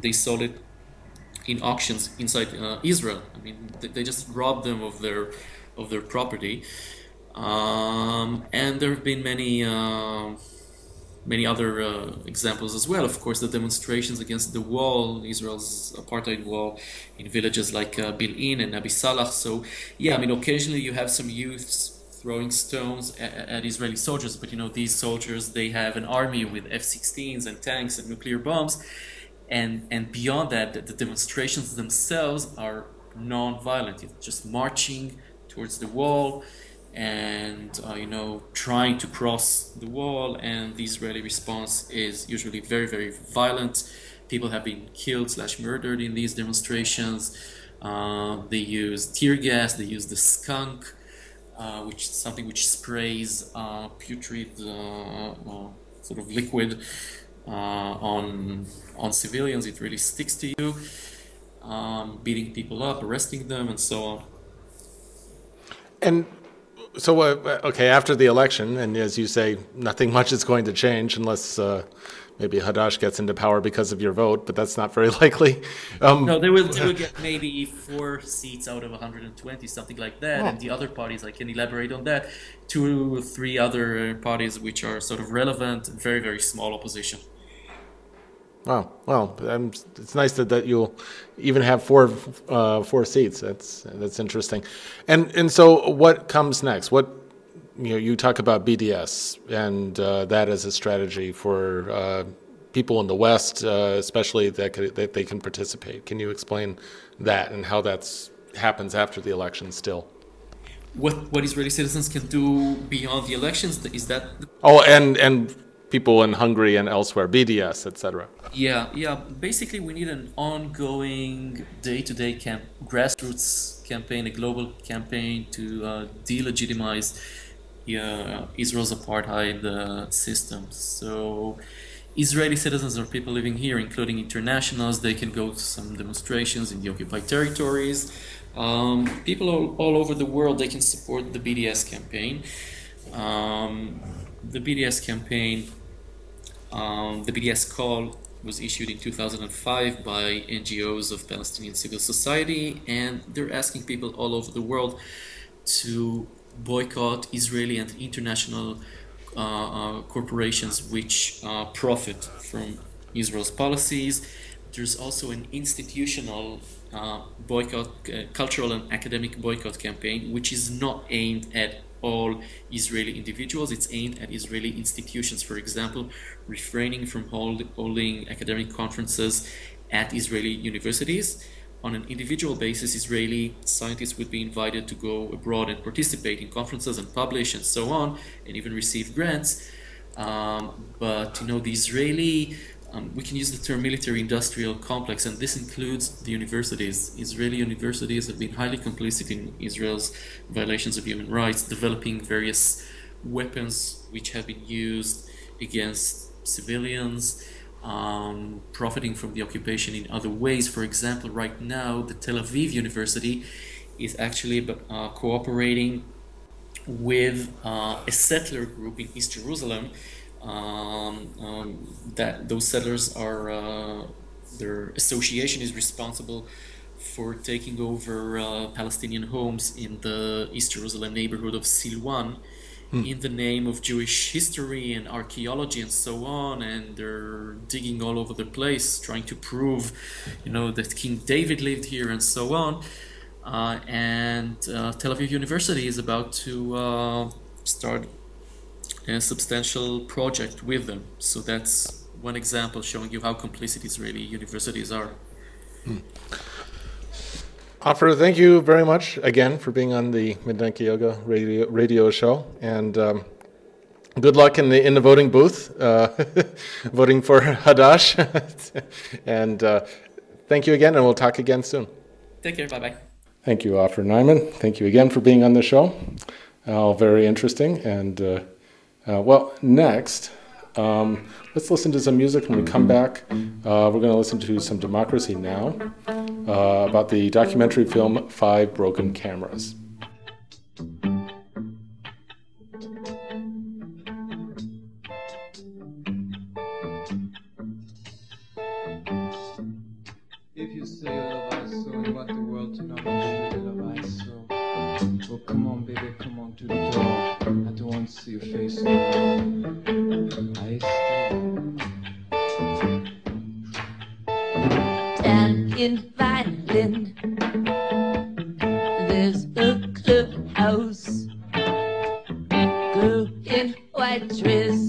They sold it in auctions inside uh, Israel. I mean, they, they just robbed them of their of their property. Um, and there have been many uh, many other uh, examples as well. Of course, the demonstrations against the wall, Israel's apartheid wall, in villages like uh, Bil'in and Nabi Salah. So, yeah, I mean, occasionally you have some youths throwing stones at, at, Israeli soldiers, but you know, these soldiers, they have an army with F-16s and tanks and nuclear bombs. And, and beyond that, the, the demonstrations themselves are non-violent. It's just marching towards the wall and uh, you know trying to cross the wall and the israeli response is usually very very violent. People have been killed slash murdered in these demonstrations. Uh, they use tear gas they use the skunk uh, which is something which sprays uh, putrid uh, uh, sort of liquid on on civilians. It really sticks to you um, beating people up arresting them and so on. And so uh, okay after the election and as you say nothing much is going to change unless uh, maybe Hadash gets into power because of your vote but that's not very likely. Um, no they will, they will get maybe four seats out of 120 something like that oh. and the other parties I can elaborate on that. Two or three other parties which are sort of relevant very very small opposition Wow. Well, um, it's nice that, that you'll even have four uh, four seats. That's that's interesting. And and so what comes next? What you know, you talk about BDS and uh, that as a strategy for uh, people in the West, uh, especially that could, that they can participate. Can you explain that and how that's happens after the election still? What what Israeli citizens can do beyond the elections is that? Oh, and and people in Hungary and elsewhere, BDS, etc. Yeah, yeah. Basically, we need an ongoing day-to-day camp, grassroots campaign, a global campaign to uh, delegitimize uh, Israel's apartheid uh, system. So. Israeli citizens or people living here, including internationals, they can go to some demonstrations in the occupied territories. Um, people all, all, over the world, they can support the BDS campaign. Um, the BDS campaign um, the BDS call was issued in 2005 by NGOs of Palestinian civil society, and they're asking people all over the world to boycott Israeli and international uh, uh, corporations which uh, profit from Israel's policies. There's also an institutional uh, boycott, uh, cultural and academic boycott campaign, which is not aimed at all Israeli individuals. It's aimed at Israeli institutions, for example, refraining from hold, holding academic conferences at Israeli universities. On an individual basis, Israeli scientists would be invited to go abroad and participate in conferences and publish and so on, and even receive grants. Um, but you know, the Israeli um, we can use the term military industrial complex, and this includes the universities. Israeli universities have been highly complicit in Israel's violations of human rights, developing various weapons which have been used against civilians, um, profiting from the occupation in other ways. For example, right now, the Tel Aviv University is actually uh, cooperating with uh, a settler group in East Jerusalem um, um, that those settlers are uh, their association is responsible for taking over uh, Palestinian homes in the East Jerusalem neighborhood of Silwan hmm. in the name of Jewish history and archaeology and so on. And they're digging all over the place, trying to prove, you know, that King David lived here and so on. Uh, and uh, Tel Aviv University is about to uh, start a substantial project with them. So that's one example showing you how complicit Israeli universities are. Hmm. Ofer, thank you very much again for being on the Mindenki Joga radio, radio show, and um, good luck in the in the voting booth, uh, voting for Hadash. and uh, thank you again, and we'll talk again soon. Take care. Bye bye. Thank you, Ofer Neiman. Thank you again for being on the show. All very interesting and. Uh, uh, well, next, um, let's listen to some music. When we come back, uh, we're going to listen to some Democracy Now! Uh, about the documentary film Five Broken Cameras. See your face. Down in Violin, there's a clubhouse. Girl in white dress,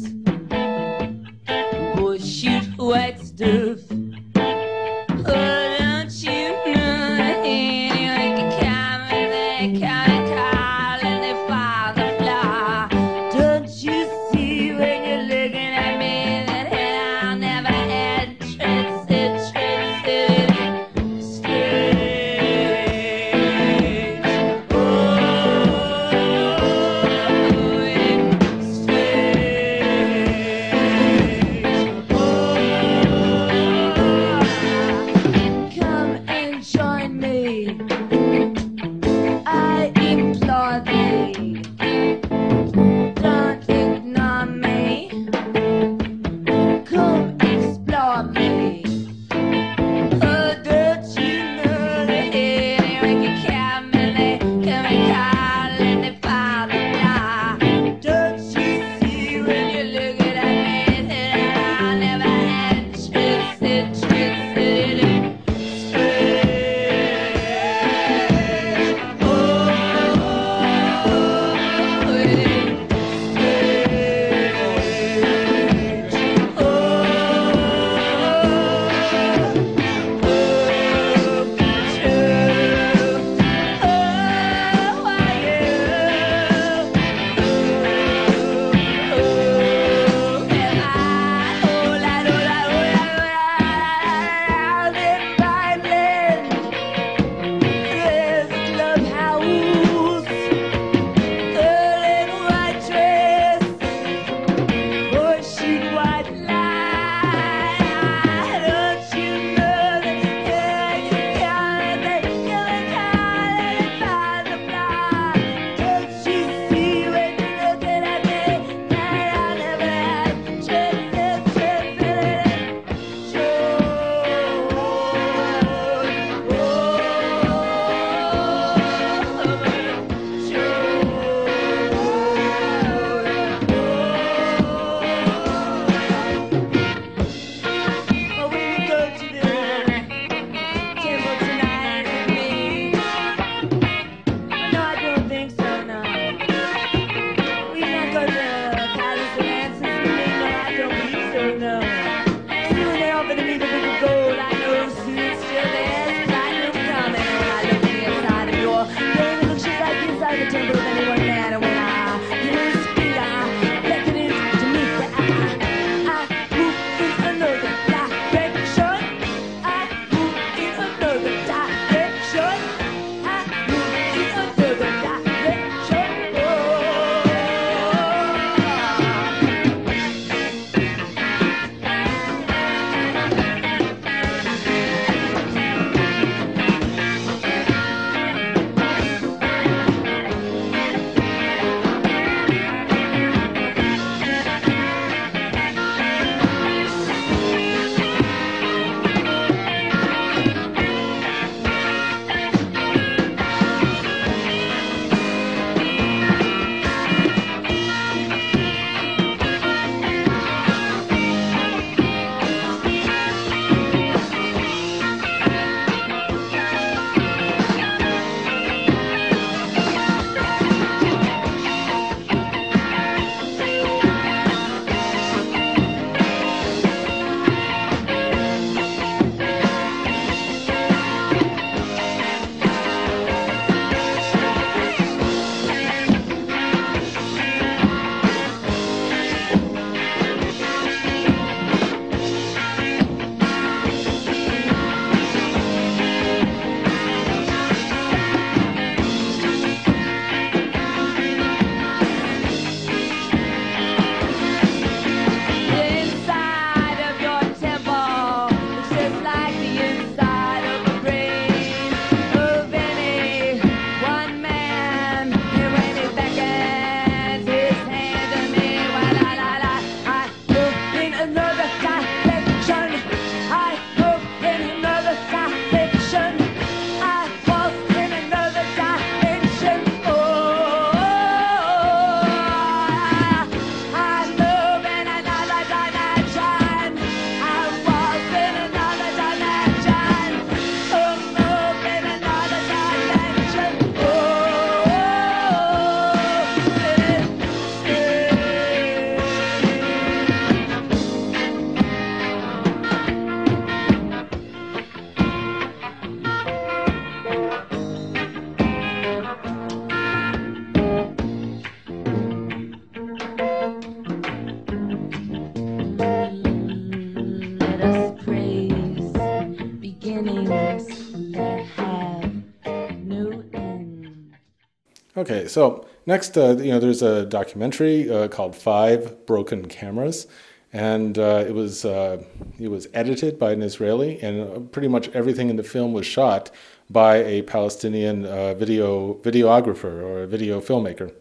Okay, so next, uh, you know, there's a documentary uh, called Five Broken Cameras, and uh, it was uh, it was edited by an Israeli, and uh, pretty much everything in the film was shot by a Palestinian uh, video videographer or a video filmmaker.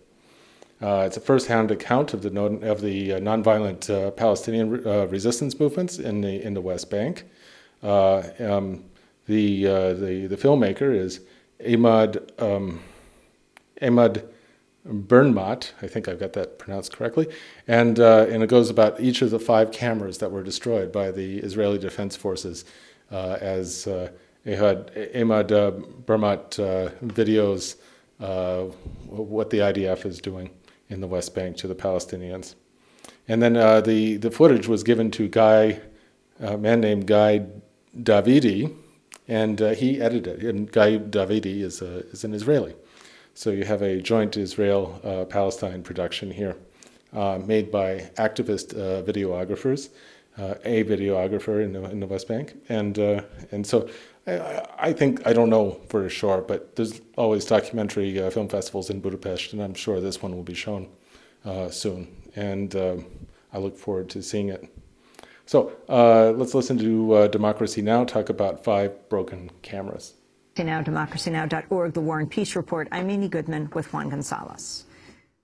it's a first-hand account of the non, of the nonviolent Palestinian re- resistance movements in the in the West Bank. Um, the the the filmmaker is Ahmad. Um, Ahmad Burnat, I think I've got that pronounced correctly, and uh, and it goes about each of the five cameras that were destroyed by the Israeli Defense Forces uh, as uh, Ahmad, Ahmad uh, uh, videos uh, what the IDF is doing in the West Bank to the Palestinians, and then uh, the the footage was given to Guy, a man named Guy Davidi, and he edited it. And Guy Davidi is a, is an Israeli. So you have a joint Israel uh, Palestine production here, uh, made by activist uh, videographers, uh, a videographer in the, in the West Bank. And, uh, and so I, I, think, I don't know for sure, but there's always documentary uh, film festivals in Budapest, and I'm sure this one will be shown soon. And I look forward to seeing it. So let's listen to Democracy Now! talk about five broken cameras. Now, democracynow.org, the War and Peace Report. I'm Amy Goodman with Juan Gonzalez.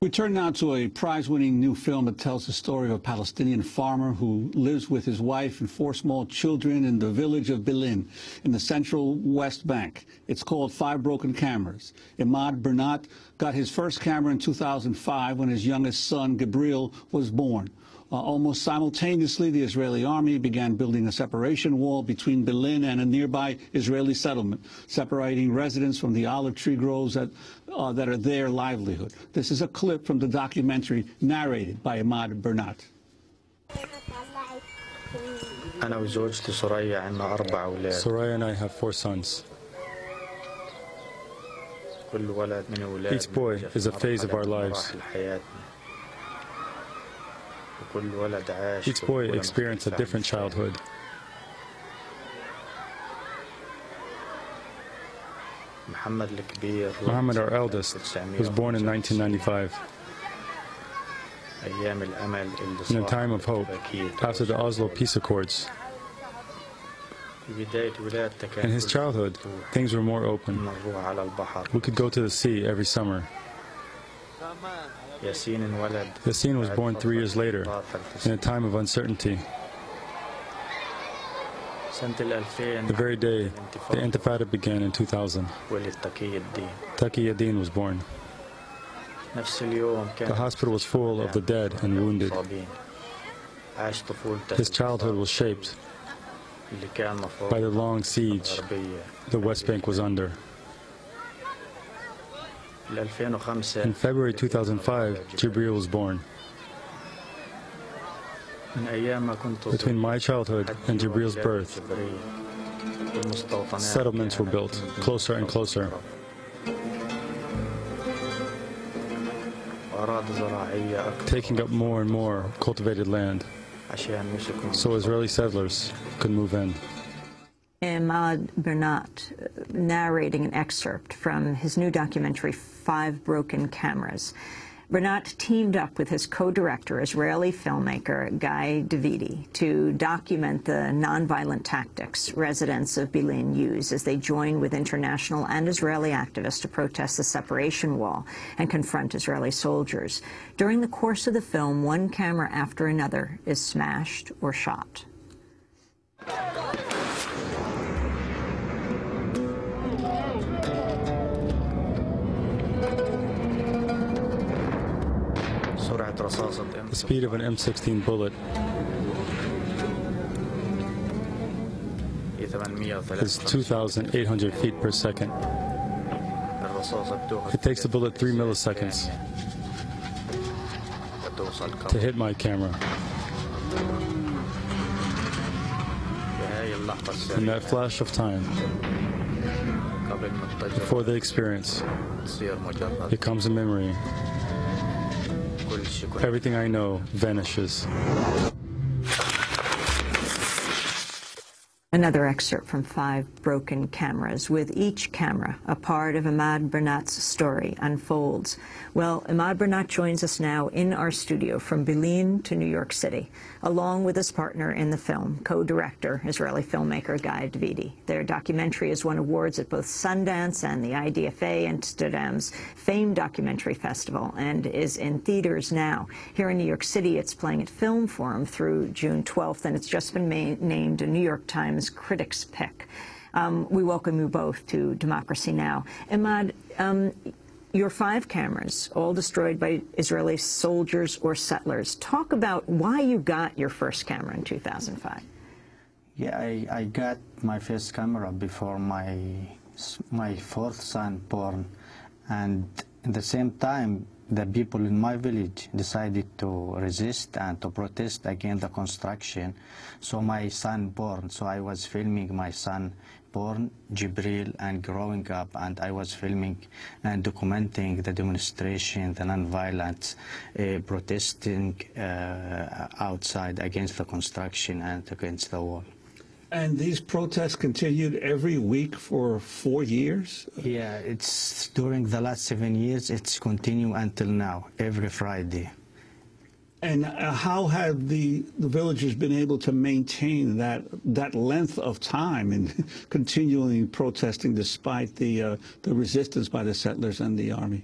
We turn now to a prize-winning new film that tells the story of a Palestinian farmer who lives with his wife and four small children in the village of Bilin in the central West Bank. It's called Five Broken Cameras. Imad Burnat got his first camera in 2005 when his youngest son, Gabriel, was born. Uh, almost simultaneously, the Israeli army began building a separation wall between Bil'in and a nearby Israeli settlement, separating residents from the olive tree groves that, uh, that are their livelihood. This is a clip from the documentary narrated by Ahmad Burnat. Soraya and I have four sons. Each boy is a phase of our lives. Each boy experienced a different childhood. Muhammad, our eldest, was born in 1995. In a time of hope, after the Oslo Peace Accords. In his childhood, things were more open. We could go to the sea every summer. Yasin was born three years later, in a time of uncertainty. The very day the Intifada began in 2000, Taqi ad-Din was born. The hospital was full of the dead and wounded. His childhood was shaped by the long siege the West Bank was under. In February 2005, Jibril was born. Between my childhood and Jibril's birth, settlements were built closer and closer. Taking up more and more cultivated land so Israeli settlers could move in. Ahmad Burnat uh, narrating an excerpt from his new documentary, Five Broken Cameras. Burnat teamed up with his co-director, Israeli filmmaker Guy Davidi, to document the nonviolent tactics residents of Bilin use as they join with international and Israeli activists to protest the separation wall and confront Israeli soldiers. During the course of the film, one camera after another is smashed or shot. The speed of an M16 bullet is 2,800 feet per second. It takes the bullet 3 milliseconds to hit my camera. In that flash of time, before the experience, becomes a memory Everything I know vanishes. Another excerpt from Five Broken Cameras. With each camera, a part of Ahmad Burnat's story unfolds. Well, Ahmad Burnat joins us now in our studio from Bil'in to New York City, along with his partner in the film, co-director, Israeli filmmaker Guy Davidi. Their documentary has won awards at both Sundance and the IDFA Amsterdam's famed documentary festival and is in theaters now. Here in New York City, it's playing at Film Forum through June 12th, and it's just been named a New York Times Critics Pick. Um, we welcome you both to Democracy Now! Ahmad, um, your five cameras, all destroyed by Israeli soldiers or settlers. Talk about why you got your first camera in 2005. Yeah, I, I got my first camera before my my fourth son born, and at the same time, the people in my village decided to resist and to protest against the construction. So my son born. So I was filming my son born, Jibril, and growing up, and I was filming and documenting the demonstration, the non-violence, uh, protesting uh, outside against the construction and against the wall. And these protests continued every week for four years? Yeah, it's during the last seven years, it's continued until now, every Friday. And uh, how have the, the villagers been able to maintain that that length of time and continually protesting despite the uh, the resistance by the settlers and the army?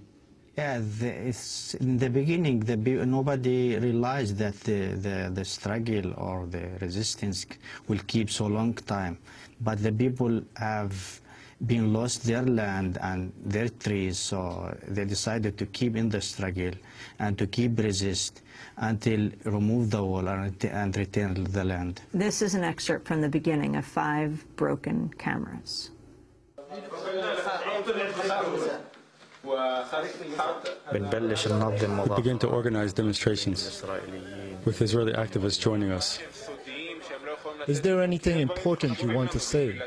Yeah, the, in the beginning, the, nobody realized that the, the, the struggle or the resistance will keep so long time. But the people have been lost their land and their trees, so they decided to keep in the struggle and to keep resist until remove the wall and return the land. This is an excerpt from the beginning of Five Broken Cameras. We begin to organize demonstrations with Israeli activists joining us. Is there anything important you want to say?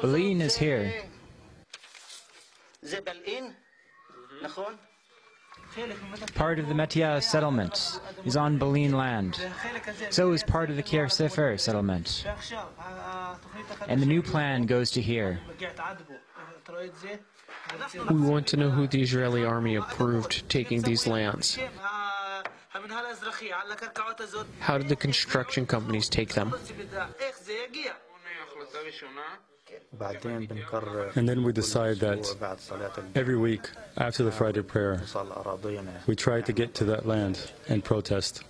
Bil'in is here. Part of the Matityahu settlement is on Bil'in land. So is part of the Kiryat Sefer settlement. And the new plan goes to here. We want to know who the Israeli army approved taking these lands. How did the construction companies take them? And then we decide that every week after the Friday prayer, we try to get to that land and protest.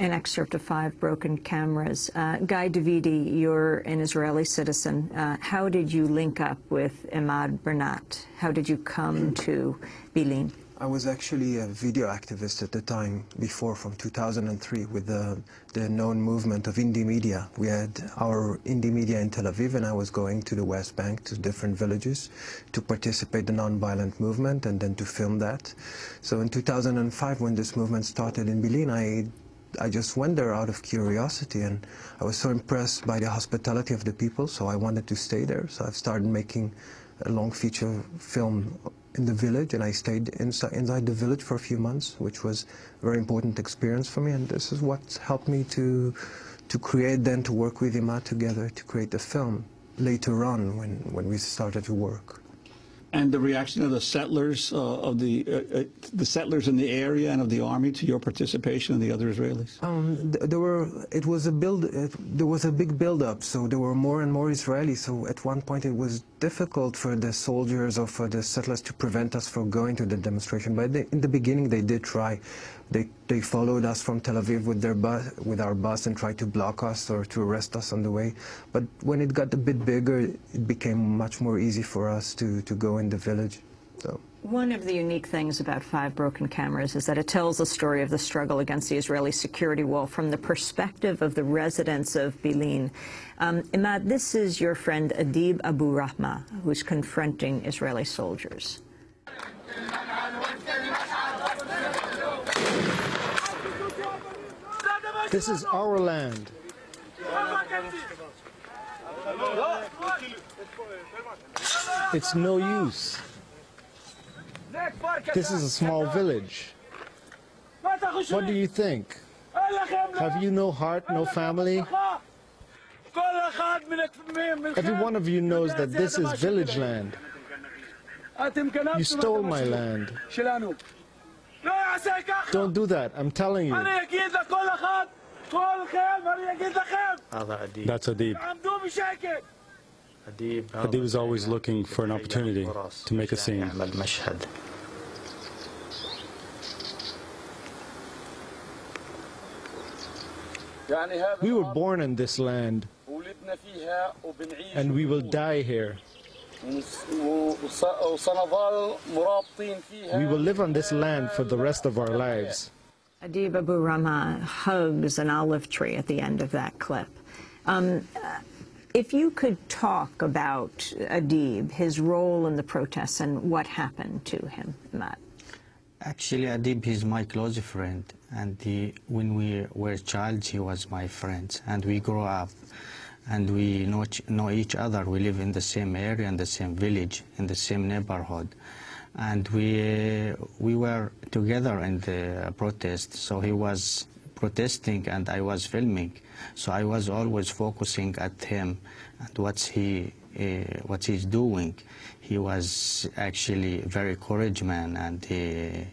An excerpt of Five Broken Cameras. Uh, Guy Davidi, you're an Israeli citizen. Uh, how did you link up with Ahmad Burnat? How did you come to Bil'in? I was actually a video activist at the time before from 2003 with the, the known movement of Indymedia. We had our Indymedia in Tel Aviv and I was going to the West Bank to different villages to participate in the nonviolent movement and then to film that. So in 2005 when this movement started in Bil'in, I I just went there out of curiosity and I was so impressed by the hospitality of the people so I wanted to stay there so I've started making a long feature film in the village and I stayed inside, inside the village for a few months which was a very important experience for me and this is what helped me to to create then to work with Imad together to create the film later on when, when we started to work and the reaction of the settlers uh, of the uh, uh, the settlers in the area and of the army to your participation and the other Israelis? Um, there were it was a build it, there was a big build up so there were more and more Israelis so at one point it was difficult for the soldiers or for the settlers to prevent us from going to the demonstration but they, in the beginning they did try they, they followed us from Tel Aviv with, their bus, with our bus and tried to block us or to arrest us on the way. But when it got a bit bigger, it became much more easy for us to, to go in the village. So. One of the unique things about Five Broken Cameras is that it tells the story of the struggle against the Israeli security wall from the perspective of the residents of Bil'in. Um, Imad, this is your friend Adib Abu Rahma, who's confronting Israeli soldiers. This is our land. It's no use. This is a small village. What do you think? Have you no heart, no family? Every one of you knows that this is village land. You stole my land. Don't do that, I'm telling you. That's Adib. Adib is always looking for an opportunity to make a scene. We were born in this land, and we will die here. We will live on this land for the rest of our lives. Adib Abu Rama hugs an olive tree at the end of that clip. Um, uh, if you could talk about Adib, his role in the protests, and what happened to him, Matt. Actually, Adib is my close friend, and he, when we were child, he was my friend, and we grew up, and we know, know each other. We live in the same area, in the same village, in the same neighborhood, and we we were together in the protest. So he was protesting, and I was filming. So I was always focusing at him and what's he uh, what he's doing. He was actually a very courage man, and he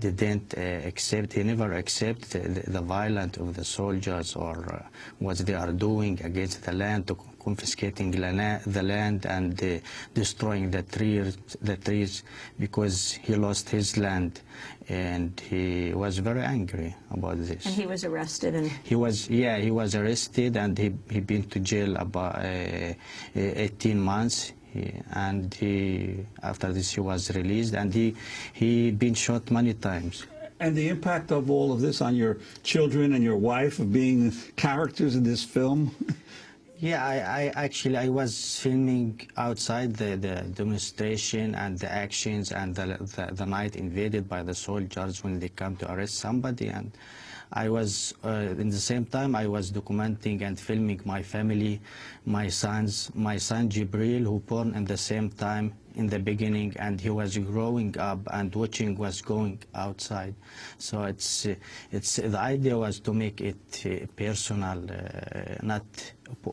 didn't uh, accept, he never accepted the, the violence of the soldiers or uh, what they are doing against the land, to confiscating the land and uh, destroying the trees, the trees because he lost his land and he was very angry about this. And he was arrested and he was yeah he was arrested and he he been to jail about uh, 18 months and he, after this he was released and he he been shot many times. And the impact of all of this on your children and your wife of being characters in this film? Yeah I, I actually I was filming outside the, the demonstration and the actions and the, the, the night invaded by the soldiers when they come to arrest somebody and I was, uh, in the same time, I was documenting and filming my family, my sons, my son Jibril, who born in the same time in the beginning, and he was growing up and watching what's going outside. So it's, it's the idea was to make it uh, personal, uh, not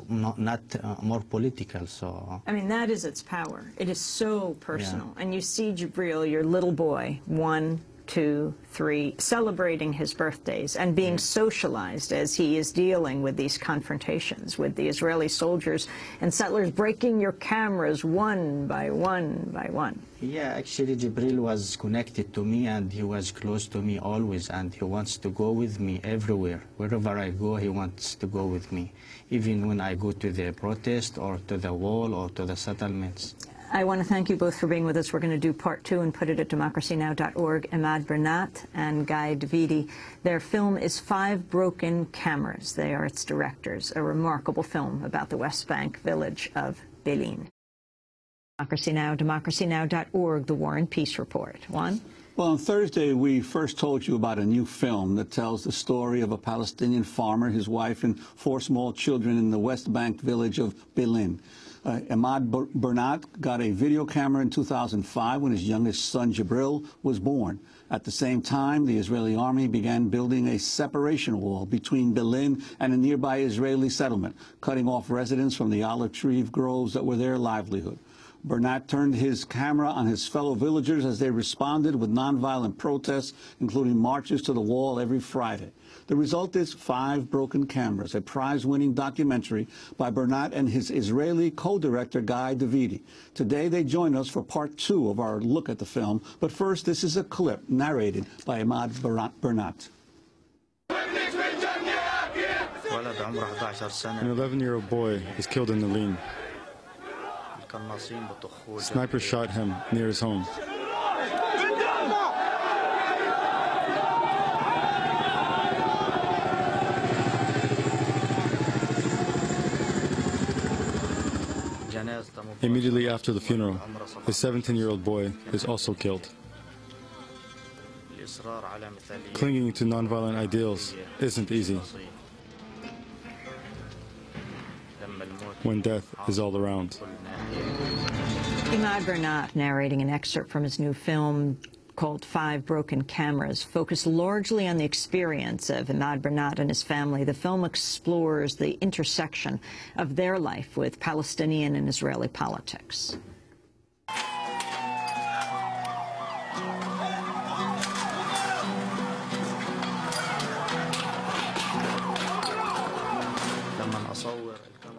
not, not uh, more political. So I mean that is its power. It is so personal, yeah. and you see Jibril, your little boy, one, two, three, celebrating his birthdays and being socialized as he is dealing with these confrontations with the Israeli soldiers and settlers breaking your cameras one by one by one. Yeah, actually Jibril was connected to me and he was close to me always and he wants to go with me everywhere. Wherever I go, he wants to go with me, even when I go to the protest or to the wall or to the settlements. I want to thank you both for being with us. We're going to do part two and put it at democracynow.org. Emad Burnat and Guy Davidi. Their film is Five Broken Cameras. They are its directors. A remarkable film about the West Bank village of Bil'in. Democracy Now!, democracynow.org, The War and Peace Report. Juan? Well, on Thursday, we first told you about a new film that tells the story of a Palestinian farmer, his wife, and four small children in the West Bank village of Bil'in. Uh, Emad Burnat got a video camera in 2005 when his youngest son, Jibril was born. At the same time, the Israeli army began building a separation wall between Bil'in and a nearby Israeli settlement, cutting off residents from the olive tree groves that were their livelihood. Burnat turned his camera on his fellow villagers as they responded with nonviolent protests, including marches to the wall every Friday. The result is Five Broken Cameras, a prize-winning documentary by Burnat and his Israeli co-director Guy Davidi. Today they join us for part two of our look at the film, but first this is a clip narrated by Ahmad Burnat. An 11-year-old boy is killed in Ni'lin. Sniper shot him near his home. Immediately after the funeral, his 17-year-old boy is also killed. Clinging to nonviolent ideals isn't easy when death is all around. Emad Burnat narrating an excerpt from his new film called Five Broken Cameras, focused largely on the experience of Ahmad Burnat and his family. The film explores the intersection of their life with Palestinian and Israeli politics.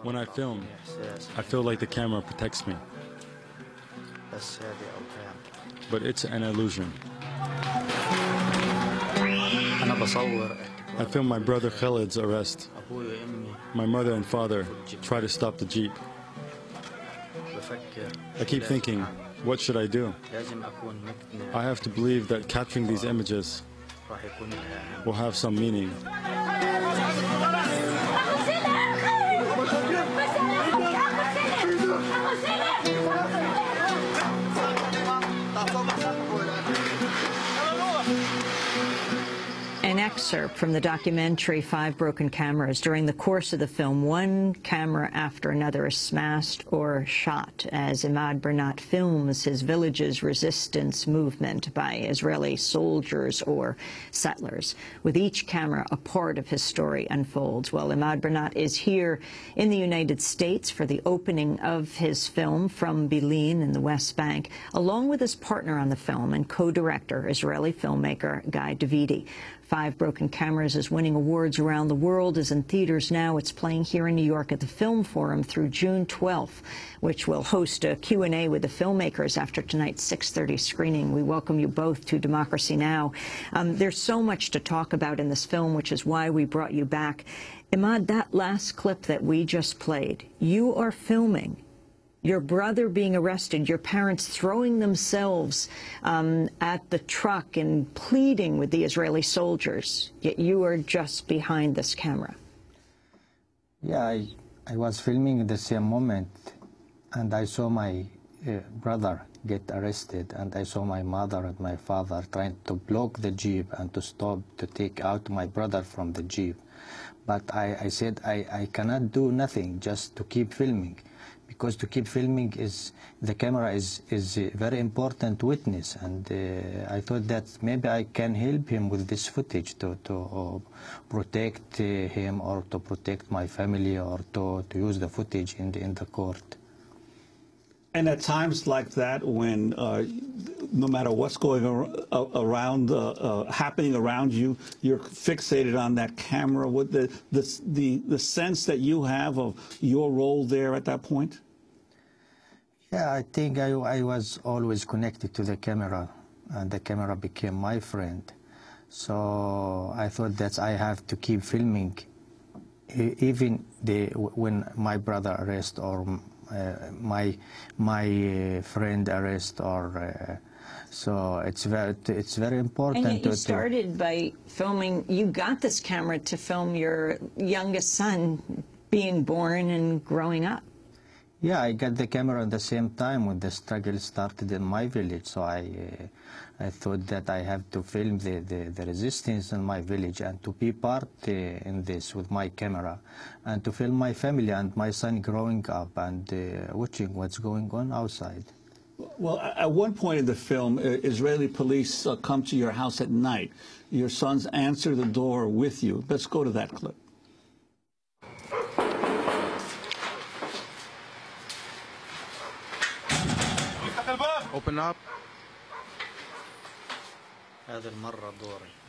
When I film, I feel like the camera protects me. But it's an illusion. I film my brother Khalid's arrest. My mother and father try to stop the Jeep. I keep thinking, what should I do? I have to believe that capturing these images will have some meaning. Excerpt from the documentary Five Broken Cameras. During the course of the film, one camera after another is smashed or shot as Imad Burnat films his village's resistance movement by Israeli soldiers or settlers. With each camera, a part of his story unfolds. Well, Imad Burnat is here in the United States for the opening of his film From Bil'in in the West Bank, along with his partner on the film and co-director, Israeli filmmaker Guy Davidi. Five Broken Cameras is winning awards around the world, is in theaters now. It's playing here in New York at the Film Forum through June 12th, which will host a Q&A with the filmmakers after tonight's 6.30 screening. We welcome you both to Democracy Now! Um, there's so much to talk about in this film, which is why we brought you back. Imad, that last clip that we just played, you are filming your brother being arrested, your parents throwing themselves um, at the truck and pleading with the Israeli soldiers, yet you are just behind this camera. Yeah, I, I was filming the same moment, and I saw my uh, brother get arrested, and I saw my mother and my father trying to block the jeep and to stop to take out my brother from the jeep. But I, I said I, I cannot do nothing, just to keep filming because to keep filming is the camera is is a very important witness and uh, I thought that maybe I can help him with this footage to to uh, protect uh, him or to protect my family or to, to use the footage in the in the court. And at times like that, when uh, no matter what's going ar around, uh, uh, happening around you, you're fixated on that camera. With the, the the the sense that you have of your role there at that point. Yeah, I think I I was always connected to the camera, and the camera became my friend. So I thought that I have to keep filming, even the when my brother arrest or uh, my my uh, friend arrest or uh, so it's very it's very important. And yet you started by filming. You got this camera to film your youngest son being born and growing up. Yeah, I got the camera at the same time when the struggle started in my village. So I, uh, I thought that I have to film the, the, the, resistance in my village and to be part uh, in this with my camera and to film my family and my son growing up and uh, watching what's going on outside. Well, at one point in the film, Israeli police uh, come to your house at night. Your sons answer the door with you. Let's go to that clip. Open up.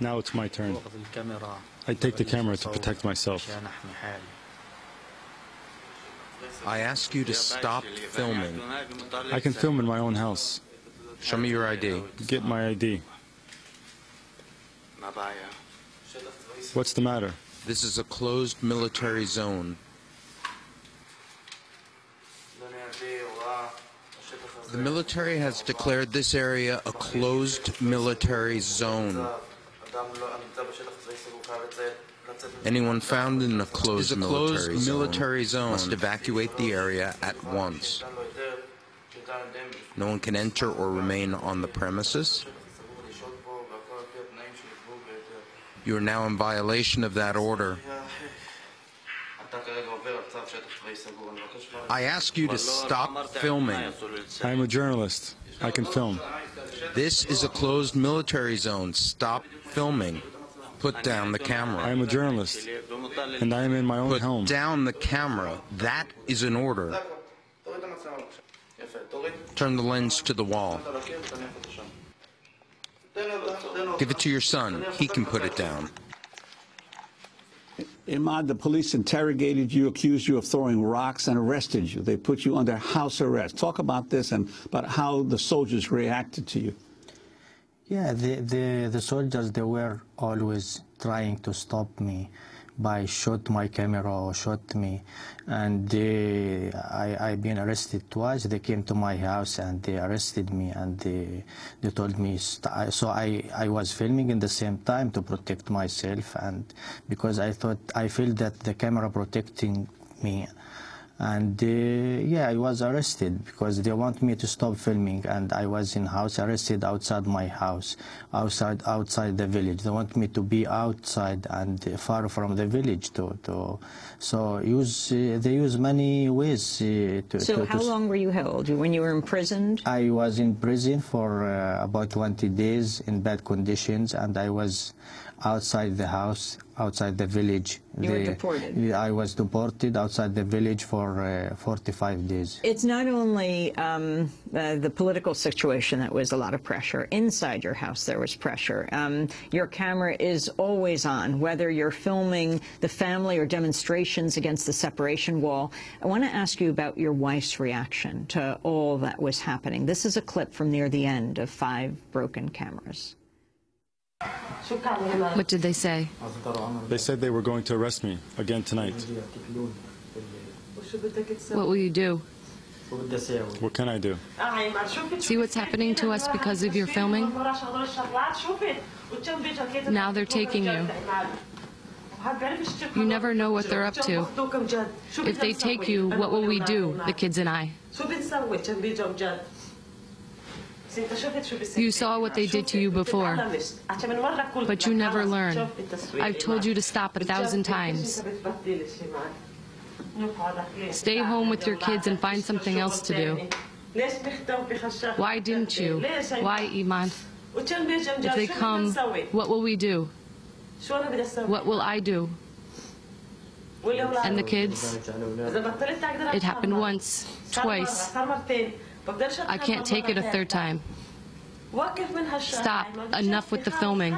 Now it's my turn. I take the camera to protect myself. I ask you to stop filming. I can film in my own house. Show me your ID. Get my ID. What's the matter? This is a closed military zone. The military has declared this area a closed military zone. Anyone found in a closed, a closed military, military zone, zone must evacuate the area at once. No one can enter or remain on the premises. You are now in violation of that order. I ask you to stop filming. I am a journalist. I can film. This is a closed military zone. Stop filming. Put down the camera. I am a journalist, and I am in my own Put home. Put down the camera. That is an order. Turn the lens to the wall. Give it to your son. He can put it down. Imad, the police interrogated you, accused you of throwing rocks, and arrested you. They put you under house arrest. Talk about this and about how the soldiers reacted to you. Yeah, the, the, the soldiers, they were always trying to stop me by shot my camera or shot me. And they, I, I've been arrested twice. They came to my house and they arrested me and they, they told me, so I, I was filming in the same time to protect myself and because I thought, I feel that the camera protecting me and uh, yeah i was arrested because they want me to stop filming and i was in house arrested outside my house outside outside the village they want me to be outside and far from the village to, to so use uh, they use many ways uh, to, So to, how to long were you held? When you were imprisoned? I was in prison for uh, about 20 days in bad conditions, and I was outside the house, outside the village. You were The- deported? I was deported outside the village for uh, 45 days. It's not only um, uh, the political situation that was a lot of pressure. Inside your house, there was pressure. Um, your camera is always on, whether you're filming the family or demonstrations against the separation wall. I want to ask you about your wife's reaction to all that was happening. This is a clip from near the end of Five Broken Cameras. What did they say? They said they were going to arrest me again tonight. What will you do? What can I do? See what's happening to us because of your filming? Now they're taking you. You never know what they're up to. If they take you, what will we do, the kids and I? You saw what they did to you before, but you never learn. I've told you to stop a thousand times. Stay home with your kids and find something else to do. Why didn't you? Why, Iman? If they come, what will we do? What will I do? And the kids? It happened once, twice. I can't take it a third time. Stop. Enough with the filming.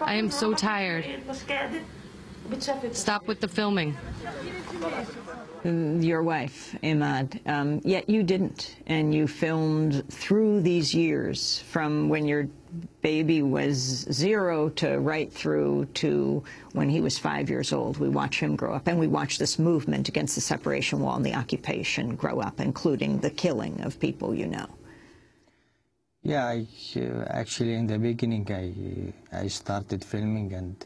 I am so tired. Stop with the filming. Your wife, Imad, um, yet you didn't, and you filmed through these years from when your baby was zero to right through to when he was five years old. We watch him grow up, and we watch this movement against the separation wall and the occupation grow up, including the killing of people you know. Yeah, I, uh, actually in the beginning I, I started filming and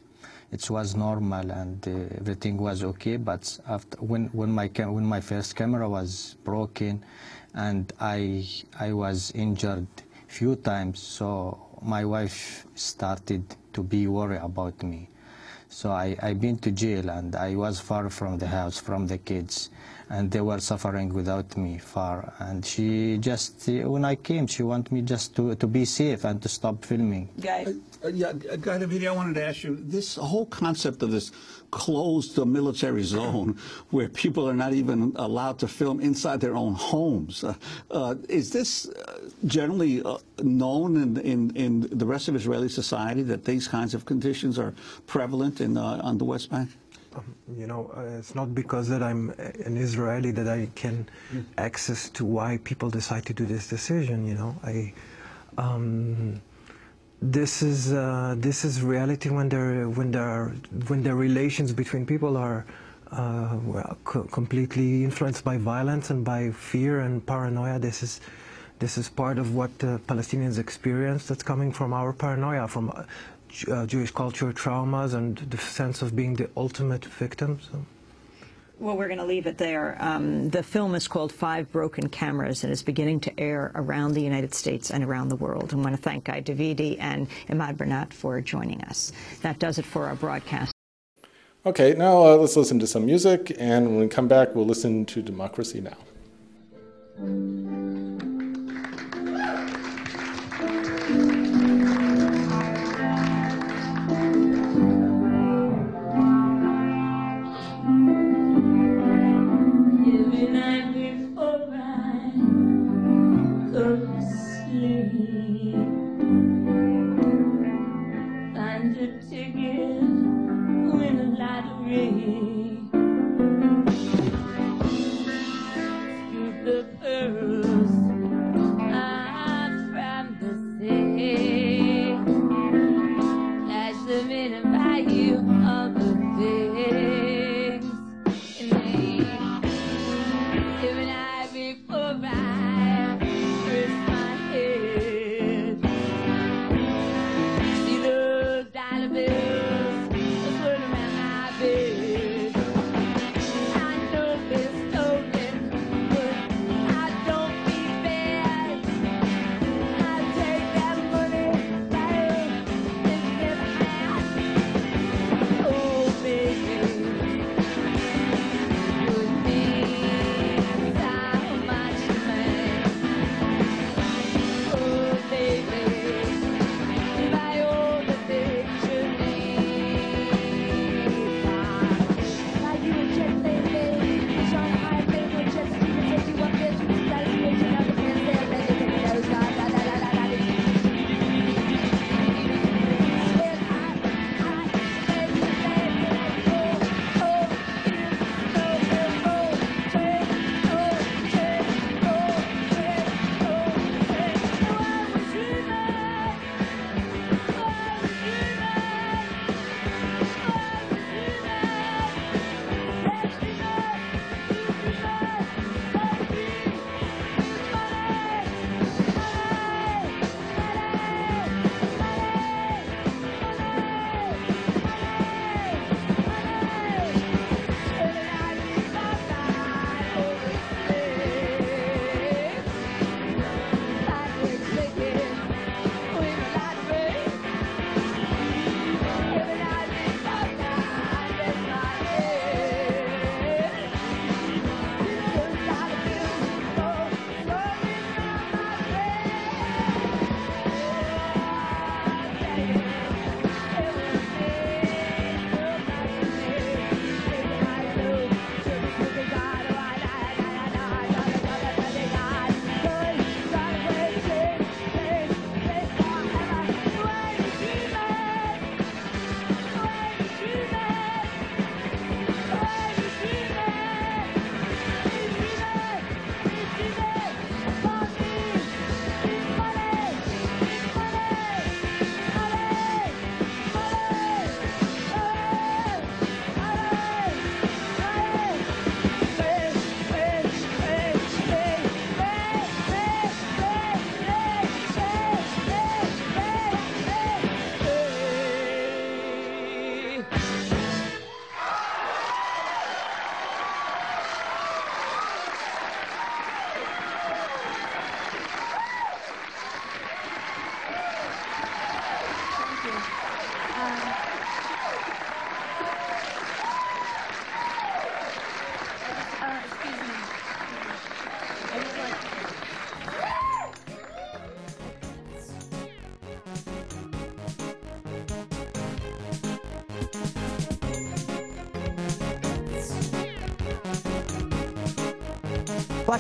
it was normal and uh, everything was okay. But after when when my when my first camera was broken, and I I was injured few times, so my wife started to be worried about me. So I I been to jail and I was far from the house, from the kids, and they were suffering without me far. And she just uh, when I came, she wanted me just to to be safe and to stop filming. Guy. Uh, yeah, uh, Guy Davidi, I wanted to ask you this whole concept of this closed uh, military zone where people are not even allowed to film inside their own homes. Uh, uh, is this uh, generally uh, known in, in, in the rest of Israeli society that these kinds of conditions are prevalent in, uh, on the West Bank? You know, uh, it's not because that I'm an Israeli that I can access to why people decide to do this decision. You know, I. Um, this is uh, this is reality when there when there are, when the relations between people are uh, well, co- completely influenced by violence and by fear and paranoia. This is this is part of what uh, Palestinians experience. That's coming from our paranoia, from uh, Jewish culture traumas and the sense of being the ultimate victim. So. Well, we're going to leave it there. Um, the film is called Five Broken Cameras and is beginning to air around the United States and around the world. I want to thank Guy Davidi and Imad Burnat for joining us. That does it for our broadcast. Okay, now uh, let's listen to some music, and when we come back, we'll listen to Democracy Now! you.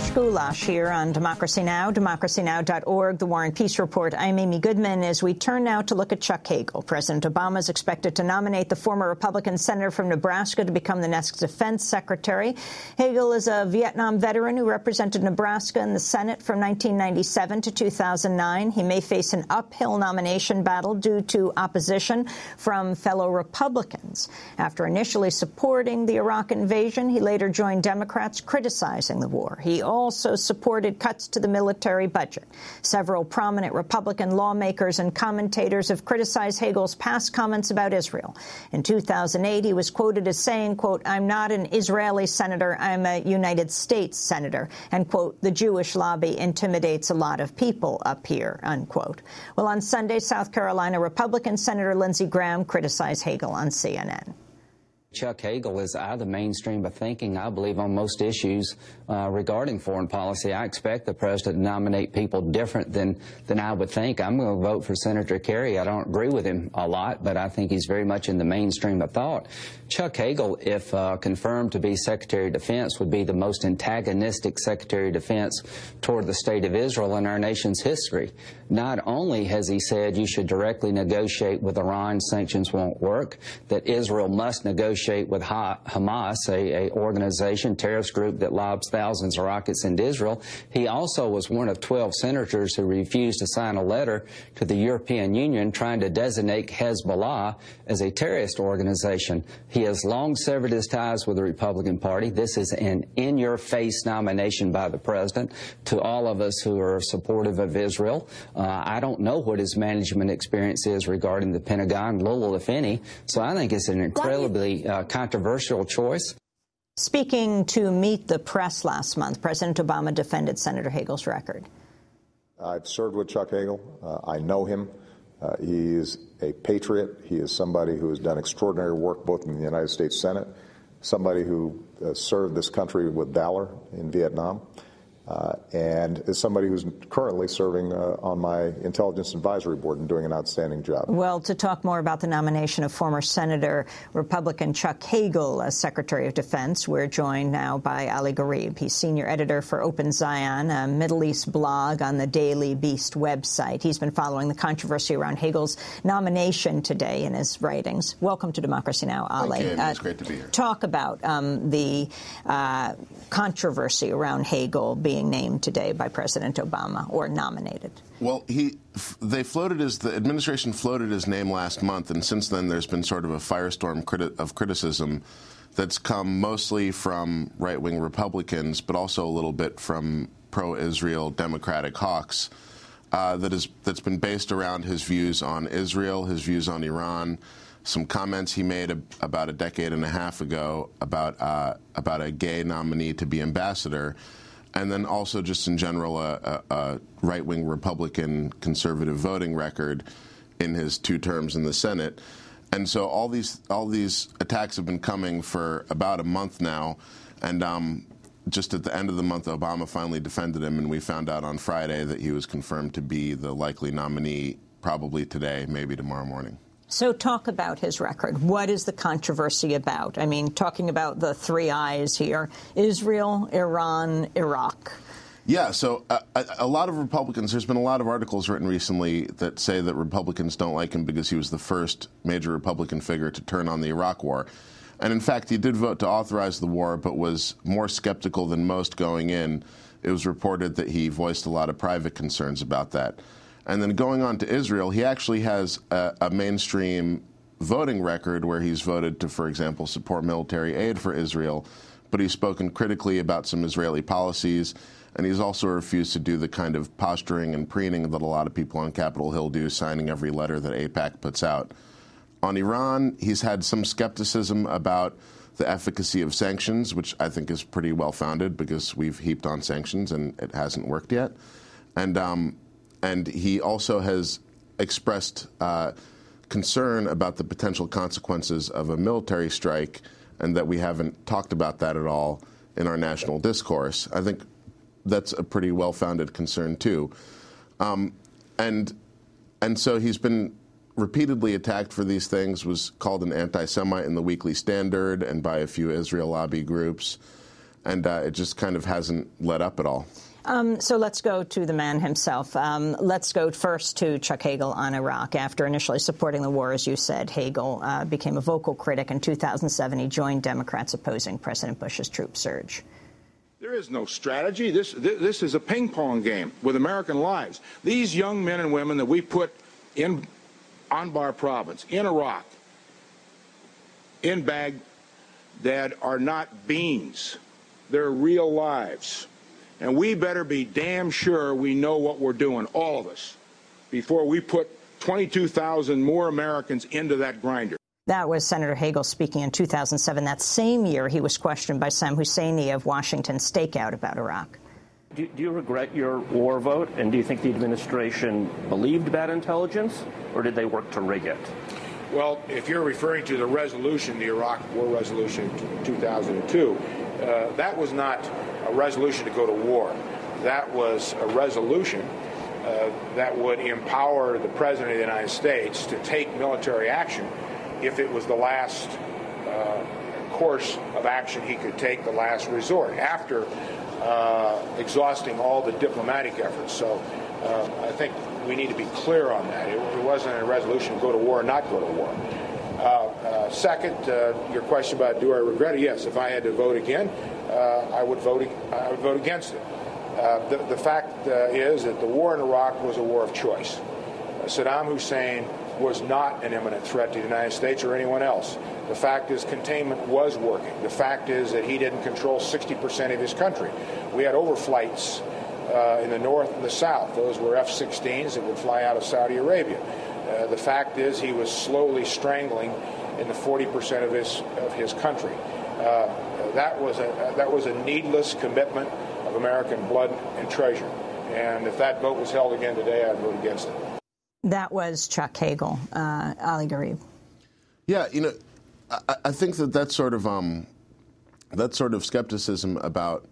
Lush Goulash here on Democracy Now!, democracynow.org, The War and Peace Report. I'm Amy Goodman. As we turn now to look at Chuck Hagel, President Obama is expected to nominate the former Republican senator from Nebraska to become the next defense secretary. Hagel is a Vietnam veteran who represented Nebraska in the Senate from 1997 to 2009. He may face an uphill nomination battle due to opposition from fellow Republicans. After initially supporting the Iraq invasion, he later joined Democrats criticizing the war. He also supported cuts to the military budget. Several prominent Republican lawmakers and commentators have criticized Hagel's past comments about Israel. In 2008, he was quoted as saying, quote, I'm not an Israeli senator, I'm a United States senator, and, quote, the Jewish lobby intimidates a lot of people up here, unquote. Well, on Sunday, South Carolina Republican Senator Lindsey Graham criticized Hagel on CNN. Chuck Hagel is out of the mainstream of thinking, I believe, on most issues uh, regarding foreign policy. I expect the president to nominate people different than, than I would think. I'm going to vote for Senator Kerry. I don't agree with him a lot, but I think he's very much in the mainstream of thought. Chuck Hagel, if uh, confirmed to be Secretary of Defense, would be the most antagonistic Secretary of Defense toward the State of Israel in our nation's history. Not only has he said you should directly negotiate with Iran, sanctions won't work, that Israel must negotiate with Hamas, a, a organization, terrorist group that lobs thousands of rockets into Israel. He also was one of 12 senators who refused to sign a letter to the European Union trying to designate Hezbollah as a terrorist organization. He has long severed his ties with the Republican Party. This is an in-your-face nomination by the president to all of us who are supportive of Israel. Uh, I don't know what his management experience is regarding the Pentagon, little if any. So I think it's an incredibly uh, controversial choice. Speaking to Meet the Press last month, President Obama defended Senator Hagel's record. I've served with Chuck Hagel. Uh, I know him. Uh, he is a patriot. He is somebody who has done extraordinary work both in the United States Senate, somebody who uh, served this country with valor in Vietnam. Uh, and is somebody who's currently serving uh, on my intelligence advisory board and doing an outstanding job. Well, to talk more about the nomination of former Senator Republican Chuck Hagel as Secretary of Defense, we're joined now by Ali Gharib. He's senior editor for Open Zion, a Middle East blog on the Daily Beast website. He's been following the controversy around Hagel's nomination today in his writings. Welcome to Democracy Now, Ali. Thank you, uh, it's great to be here. Talk about um, the uh, controversy around Hagel being being named today by President Obama or nominated? Well, he they floated his the administration floated his name last month, and since then there's been sort of a firestorm criti of criticism that's come mostly from right wing Republicans, but also a little bit from pro Israel Democratic hawks. Uh, that is that's been based around his views on Israel, his views on Iran, some comments he made about a decade and a half ago about uh, about a gay nominee to be ambassador, and then also just in general a, a, a right-wing Republican conservative voting record in his two terms in the Senate. And so all these all these attacks have been coming for about a month now, and um, just at the end of the month, Obama finally defended him, and we found out on Friday that he was confirmed to be the likely nominee, probably today, maybe tomorrow morning. So talk about his record. What is the controversy about? I mean, talking about the three eyes here, Israel, Iran, Iraq. Yeah, so uh, a, a, lot of Republicans, there's been a lot of articles written recently that say that Republicans don't like him because he was the first major Republican figure to turn on the Iraq war. And in fact, he did vote to authorize the war, but was more skeptical than most going in. It was reported that he voiced a lot of private concerns about that. And then going on to Israel, he actually has a, a mainstream voting record where he's voted to, for example, support military aid for Israel, but he's spoken critically about some Israeli policies, and he's also refused to do the kind of posturing and preening that a lot of people on Capitol Hill do, signing every letter that AIPAC puts out. On Iran, he's had some skepticism about the efficacy of sanctions, which I think is pretty well founded because we've heaped on sanctions and it hasn't worked yet. And um, and he also has expressed uh, concern about the potential consequences of a military strike, and that we haven't talked about that at all in our national discourse. I think that's a pretty well-founded concern too, um, and and so he's been repeatedly attacked for these things. Was called an anti-Semite in the Weekly Standard and by a few Israel lobby groups. and uh, it just kind of hasn't let up at all. Um, so let's go to the man himself. Um, let's go first to Chuck Hagel on Iraq. After initially supporting the war, as you said, Hagel uh, became a vocal critic. In 2007, he joined Democrats opposing President Bush's troop surge. There is no strategy. This, this is a ping pong game with American lives. These young men and women that we put in Anbar province, in Iraq, in Baghdad, are not beans. They're real lives. And we better be damn sure we know what we're doing, all of us, before we put 22,000 more Americans into that grinder. That was Senator Hagel speaking in 2007. That same year, he was questioned by Sam Husseini of Washington Stakeout about Iraq. Do, do, you regret your war vote? And do you think the administration believed bad intelligence, or did they work to rig it? Well, if you're referring to the resolution, the Iraq War Resolution 2002, uh, that was not a resolution to go to war. That was a resolution uh, that would empower the President of the United States to take military action if it was the last uh, course of action he could take, the last resort, after uh, exhausting all the diplomatic efforts. So uh, I think we need to be clear on that. It, it, wasn't a resolution to go to war or not go to war. Uh, uh, second, your question about do I regret it? Yes, if I had to vote again, I would vote. I would vote against it. the, the fact is that the war in Iraq was a war of choice. Saddam Hussein was not an imminent threat to the United States or anyone else. The fact is containment was working. The fact is that he didn't control 60% of his country. We had overflights uh, in the north and the south. Those were F-16s that would fly out of Saudi Arabia. Uh, the fact is he was slowly strangling in the 40% of his of his country. Uh, that was a that was a needless commitment of American blood and treasure. And if that vote was held again today, I'd vote against it. That was Chuck Hagel, uh, Ali Gharib. Yeah, you know, I, I, think that that sort of um, that sort of skepticism about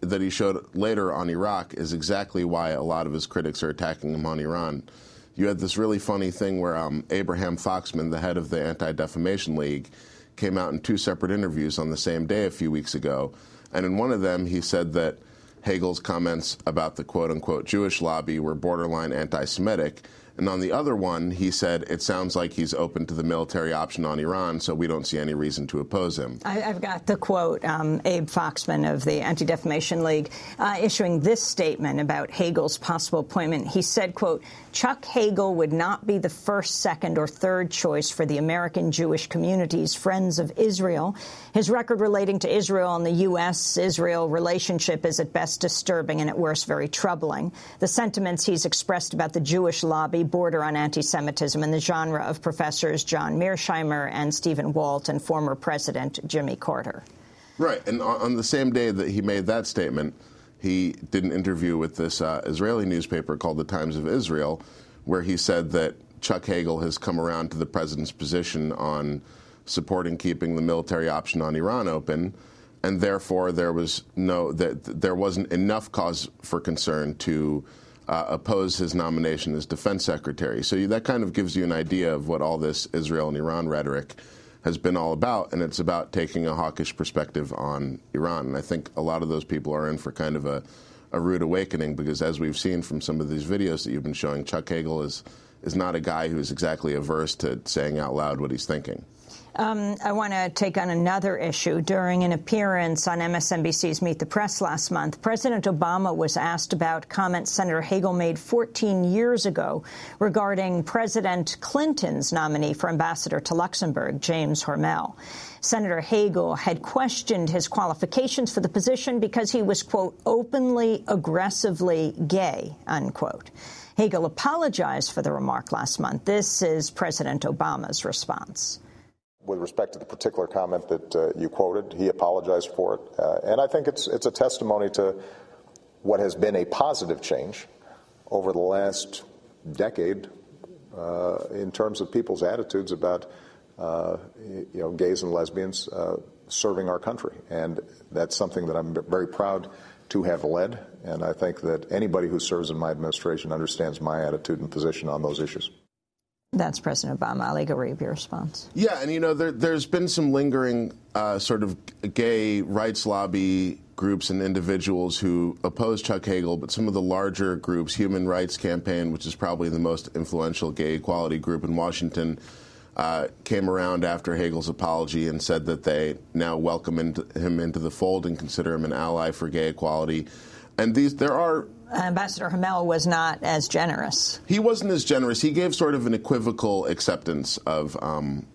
that he showed later on Iraq is exactly why a lot of his critics are attacking him on Iran. You had this really funny thing where um, Abraham Foxman, the head of the Anti-Defamation League, came out in two separate interviews on the same day a few weeks ago, and in one of them he said that Hagel's comments about the quote-unquote Jewish lobby were borderline anti-Semitic and on the other one, he said, it sounds like he's open to the military option on Iran, so we don't see any reason to oppose him. I, have got the quote, um, Abe Foxman of the Anti-Defamation League, uh, issuing this statement about Hagel's possible appointment. He said, quote, Chuck Hagel would not be the first, second, or third choice for the American Jewish community's Friends of Israel. His record relating to Israel and the U.S.-Israel relationship is at best disturbing and at worst very troubling. The sentiments he's expressed about the Jewish lobby border on anti-Semitism in the genre of professors John Mearsheimer and Stephen Walt and former President Jimmy Carter. Right, and on the same day that he made that statement, he did an interview with this uh, Israeli newspaper called the Times of Israel, where he said that Chuck Hagel has come around to the president's position on supporting keeping the military option on Iran open, and therefore there was no that there wasn't enough cause for concern to uh, oppose his nomination as defense secretary. So you, that kind of gives you an idea of what all this Israel and Iran rhetoric has been all about, and it's about taking a hawkish perspective on Iran. And I think a lot of those people are in for kind of a, a rude awakening because, as we've seen from some of these videos that you've been showing, Chuck Hagel is is not a guy who's exactly averse to saying out loud what he's thinking. Um, I want to take on another issue. During an appearance on MSNBC's Meet the Press last month, President Obama was asked about comments Senator Hagel made 14 years ago regarding President Clinton's nominee for ambassador to Luxembourg, James Hormel. Senator Hagel had questioned his qualifications for the position because he was, quote, openly, aggressively gay, unquote. Hagel apologized for the remark last month. This is President Obama's response with respect to the particular comment that uh, you quoted, he apologized for it, uh, and I think it's it's a testimony to what has been a positive change over the last decade uh, in terms of people's attitudes about uh, you know gays and lesbians uh, serving our country, and that's something that I'm very proud to have led, and I think that anybody who serves in my administration understands my attitude and position on those issues. That's President Obama. Ali Gharib, your response. Yeah, and you know, there, has been some lingering uh, sort of gay rights lobby groups and individuals who oppose Chuck Hagel, but some of the larger groups, Human Rights Campaign, which is probably the most influential gay equality group in Washington, uh, came around after Hagel's apology and said that they now welcome into, him into the fold and consider him an ally for gay equality. And these, there are Ambassador Hormel was not as generous. He wasn't as generous. He gave sort of an equivocal acceptance of um,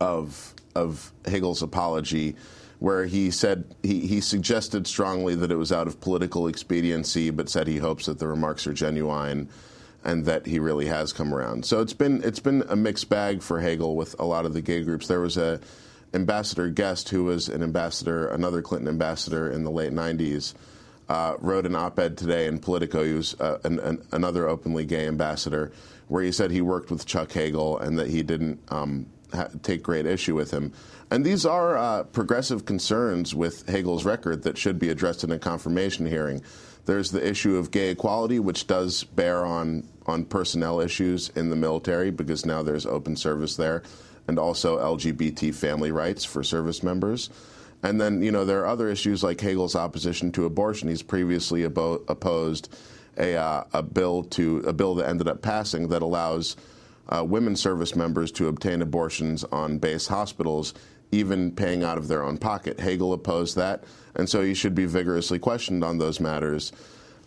of of Hagel's apology where he said he, he suggested strongly that it was out of political expediency, but said he hopes that the remarks are genuine and that he really has come around. So it's been it's been a mixed bag for Hagel with a lot of the gay groups. There was a ambassador Guest who was an ambassador, another Clinton ambassador in the late 90s, uh, wrote an op-ed today in Politico. He was uh, an, an, another openly gay ambassador, where he said he worked with Chuck Hagel and that he didn't um, ha- take great issue with him. And these are uh, progressive concerns with Hagel's record that should be addressed in a confirmation hearing. There's the issue of gay equality, which does bear on, on personnel issues in the military because now there's open service there, and also LGBT family rights for service members. And then, you know, there are other issues like Hagel's opposition to abortion. He's previously abo- opposed a, uh, a bill to a bill that ended up passing that allows uh, women service members to obtain abortions on base hospitals even paying out of their own pocket. Hagel opposed that, and so he should be vigorously questioned on those matters.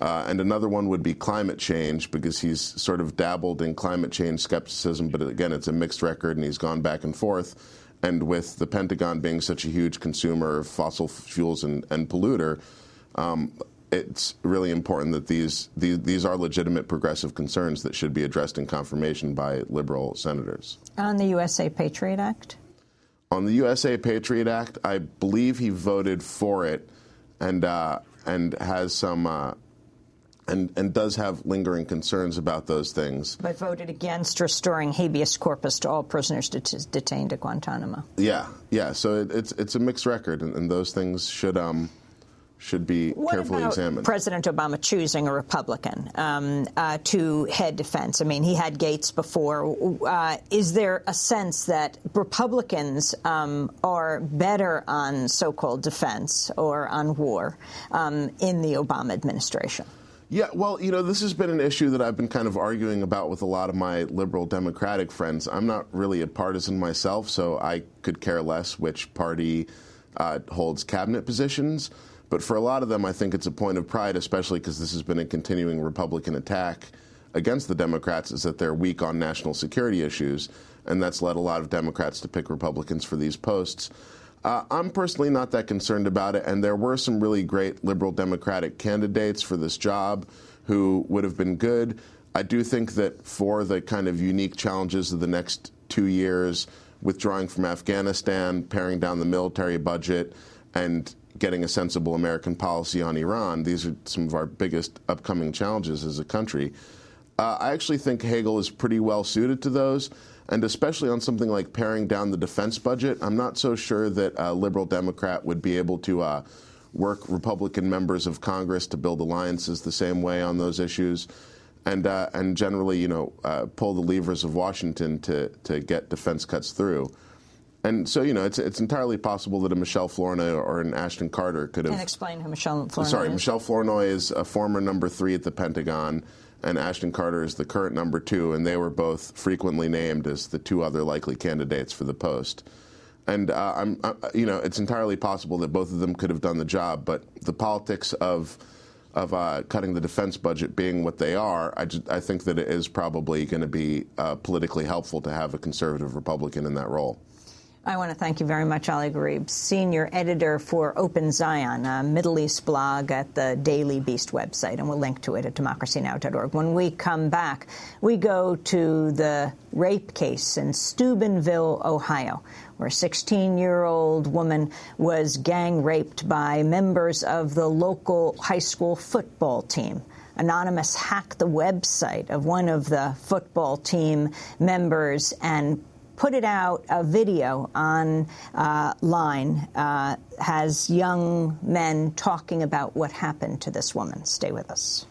Uh, and another one would be climate change, because he's sort of dabbled in climate change skepticism, but again, it's a mixed record, and he's gone back and forth. And with the Pentagon being such a huge consumer of fossil fuels and, and polluter, um, it's really important that these, these, these are legitimate progressive concerns that should be addressed in confirmation by liberal senators. On the USA Patriot Act? on the USA Patriot Act, I believe he voted for it, and uh, and has some. Uh, and, and does have lingering concerns about those things. But voted against restoring habeas corpus to all prisoners det- detained at Guantanamo. Yeah, yeah. So it, it's it's a mixed record, and, and those things should um, should be what carefully about examined. President Obama choosing a Republican um, uh, to head defense. I mean, he had Gates before. Uh, is there a sense that Republicans um, are better on so-called defense or on war um, in the Obama administration? Yeah, well, you know, this has been an issue that I've been kind of arguing about with a lot of my liberal Democratic friends. I'm not really a partisan myself, so I could care less which party uh, holds cabinet positions. But for a lot of them, I think it's a point of pride, especially because this has been a continuing Republican attack against the Democrats, is that they're weak on national security issues. And that's led a lot of Democrats to pick Republicans for these posts. Uh, I'm personally not that concerned about it, and there were some really great liberal Democratic candidates for this job who would have been good. I do think that for the kind of unique challenges of the next two years, withdrawing from Afghanistan, paring down the military budget, and getting a sensible American policy on Iran. These are some of our biggest upcoming challenges as a country. Uh, I actually think Hagel is pretty well suited to those, and especially on something like paring down the defense budget. I'm not so sure that a liberal Democrat would be able to uh, work Republican members of Congress to build alliances the same way on those issues. And, uh, and generally, you know, uh, pull the levers of Washington to, to get defense cuts through. And so, you know, it's it's entirely possible that a Michelle Flournoy or an Ashton Carter could have. And explain who Michelle Flournoy is. Sorry, is. Michelle Flournoy is a former number three at the Pentagon, and Ashton Carter is the current number two, and they were both frequently named as the two other likely candidates for the post. And uh, I'm, uh, you know, it's entirely possible that both of them could have done the job, but the politics of of uh, cutting the defense budget being what they are, I, just, I think that it is probably going to be uh, politically helpful to have a conservative Republican in that role. I want to thank you very much, Ali Gharib, senior editor for Open Zion, a Middle East blog at the Daily Beast website, and we'll link to it at democracynow.org. When we come back, we go to the rape case in Steubenville, Ohio, where a 16-year-old woman was gang raped by members of the local high school football team. Anonymous hacked the website of one of the football team members and put it out a video online uh, uh, has young men talking about what happened to this woman. Stay with us.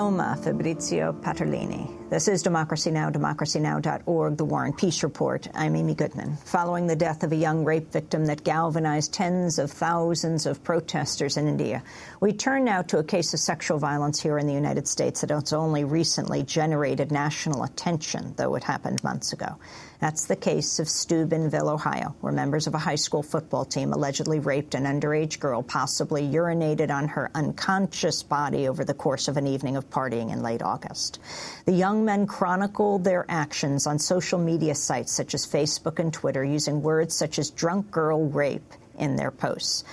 Loma, Fabrizio Paterlini. This is Democracy Now!, democracynow.org, The War and Peace Report. I'm Amy Goodman. Following the death of a young rape victim that galvanized tens of thousands of protesters in India, we turn now to a case of sexual violence here in the United States that has only recently generated national attention, though it happened months ago. That's the case of Steubenville, Ohio, where members of a high school football team allegedly raped an underage girl, possibly urinated on her unconscious body over the course of an evening of partying in late August. The young men chronicled their actions on social media sites such as Facebook and Twitter using words such as drunk girl rape in their posts.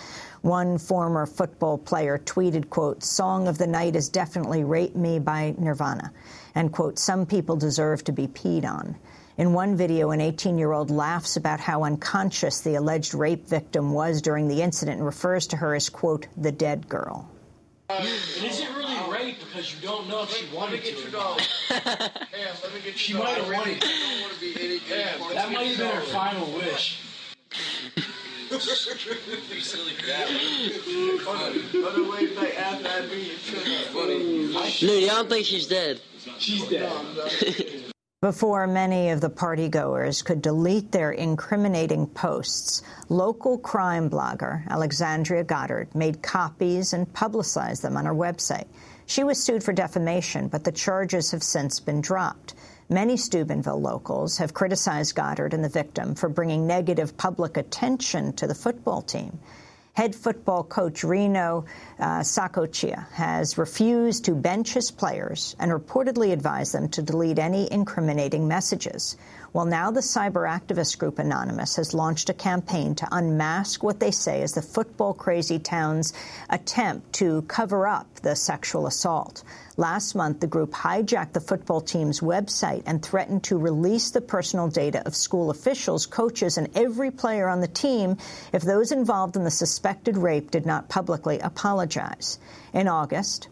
One former football player tweeted, quote, song of the night is definitely Rape Me by Nirvana, and, quote, some people deserve to be peed on. In one video, an 18-year-old laughs about how unconscious the alleged rape victim was during the incident and refers to her as, quote, the dead girl. Uh, is it really rape because you don't know if she wanted to? get your dog she might have wanted to. that might have been her final wish. you silly crap. No, you don't think she's dead? She's dead. Before many of the partygoers could delete their incriminating posts, local crime blogger Alexandria Goddard made copies and publicized them on her website. She was sued for defamation, but the charges have since been dropped. Many Steubenville locals have criticized Goddard and the victim for bringing negative public attention to the football team. Head football coach Reno uh, has refused to bench his players and reportedly advised them to delete any incriminating messages. Well, now the cyber activist group Anonymous has launched a campaign to unmask what they say is the football crazy town's attempt to cover up the sexual assault. Last month, the group hijacked the football team's website and threatened to release the personal data of school officials, coaches, and every player on the team if those involved in the suspected rape did not publicly apologize. In August,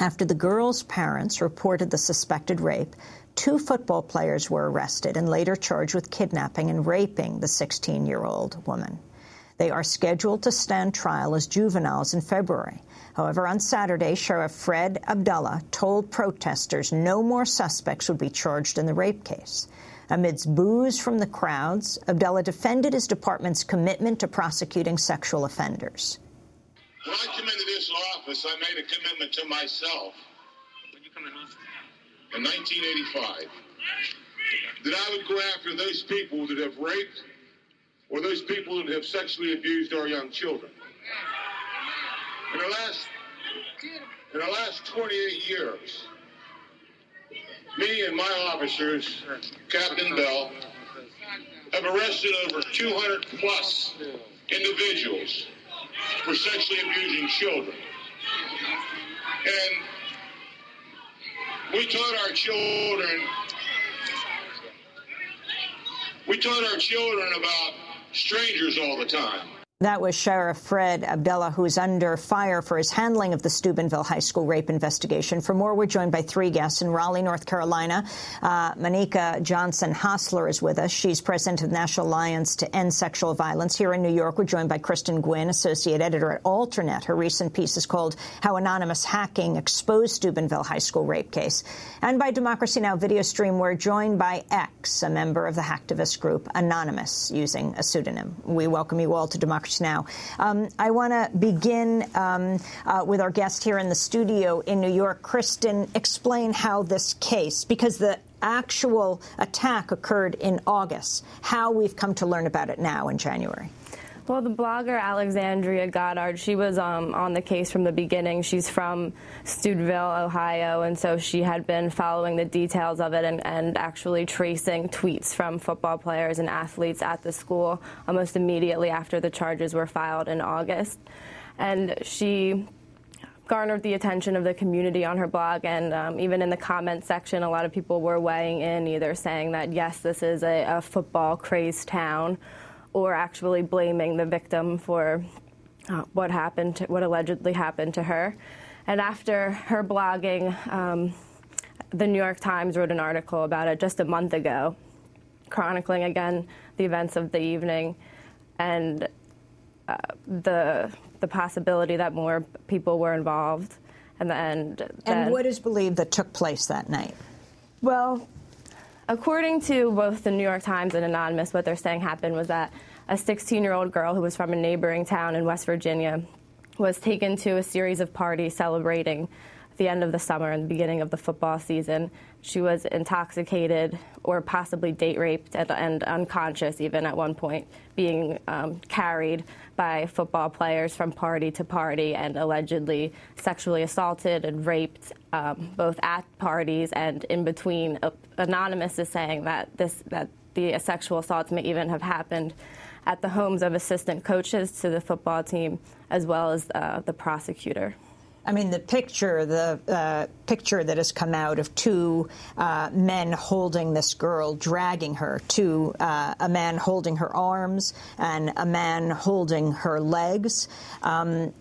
after the girl's parents reported the suspected rape, two football players were arrested and later charged with kidnapping and raping the 16-year-old woman. They are scheduled to stand trial as juveniles in February. However, on Saturday, Sheriff Fred Abdalla told protesters no more suspects would be charged in the rape case. Amidst boos from the crowds, Abdalla defended his department's commitment to prosecuting sexual offenders. When I came into this office, I made a commitment to myself. When you come in office? In 1985. That I would go after those people that have raped or those people that have sexually abused our young children. In the last, in the last 28 years, me and my officers, Captain Bell, have arrested over 200 plus individuals for sexually abusing children. And we taught our children, we taught our children about strangers all the time. That was Sheriff Fred Abdalla, who is under fire for his handling of the Steubenville High School rape investigation. For more, we're joined by three guests in Raleigh, North Carolina. Uh, Monica Johnson Hostler is with us. She's president of the National Alliance to End Sexual Violence. Here in New York, we're joined by Kristen Gwynn, associate editor at Alternet. Her recent piece is called How Anonymous Hacking Exposed Steubenville High School Rape Case. And by Democracy Now! video stream, we're joined by X, a member of the hacktivist group Anonymous, using a pseudonym. We welcome you all to Democracy now. Um, I want to begin um, uh, with our guest here in the studio in New York. Kristen, explain how this case, because the actual attack occurred in August, how we've come to learn about it now in January. Well, the blogger Alexandria Goddard, she was um, on the case from the beginning. She's from Steubenville, Ohio, and so she had been following the details of it and, and actually tracing tweets from football players and athletes at the school almost immediately after the charges were filed in August. And she garnered the attention of the community on her blog, and um, even in the comment section, a lot of people were weighing in, either saying that, yes, this is a, a football crazed town or actually blaming the victim for uh, what happened, to, what allegedly happened to her. And after her blogging, um, the New York Times wrote an article about it just a month ago, chronicling again the events of the evening and uh, the the possibility that more people were involved. And and, and what is believed that took place that night? Well, according to both the New York Times and Anonymous, what they're saying happened was that a 16-year-old girl who was from a neighboring town in West Virginia was taken to a series of parties celebrating the end of the summer and the beginning of the football season. She was intoxicated or possibly date raped and, and unconscious, even at one point, being um, carried by football players from party to party and allegedly sexually assaulted and raped um, both at parties and in between. Anonymous is saying that this that the sexual assaults may even have happened at the homes of assistant coaches to the football team as well as uh, the prosecutor. I mean, the picture, the uh, picture that has come out of two uh, men holding this girl, dragging her, to uh, a man holding her arms and a man holding her legs. Um,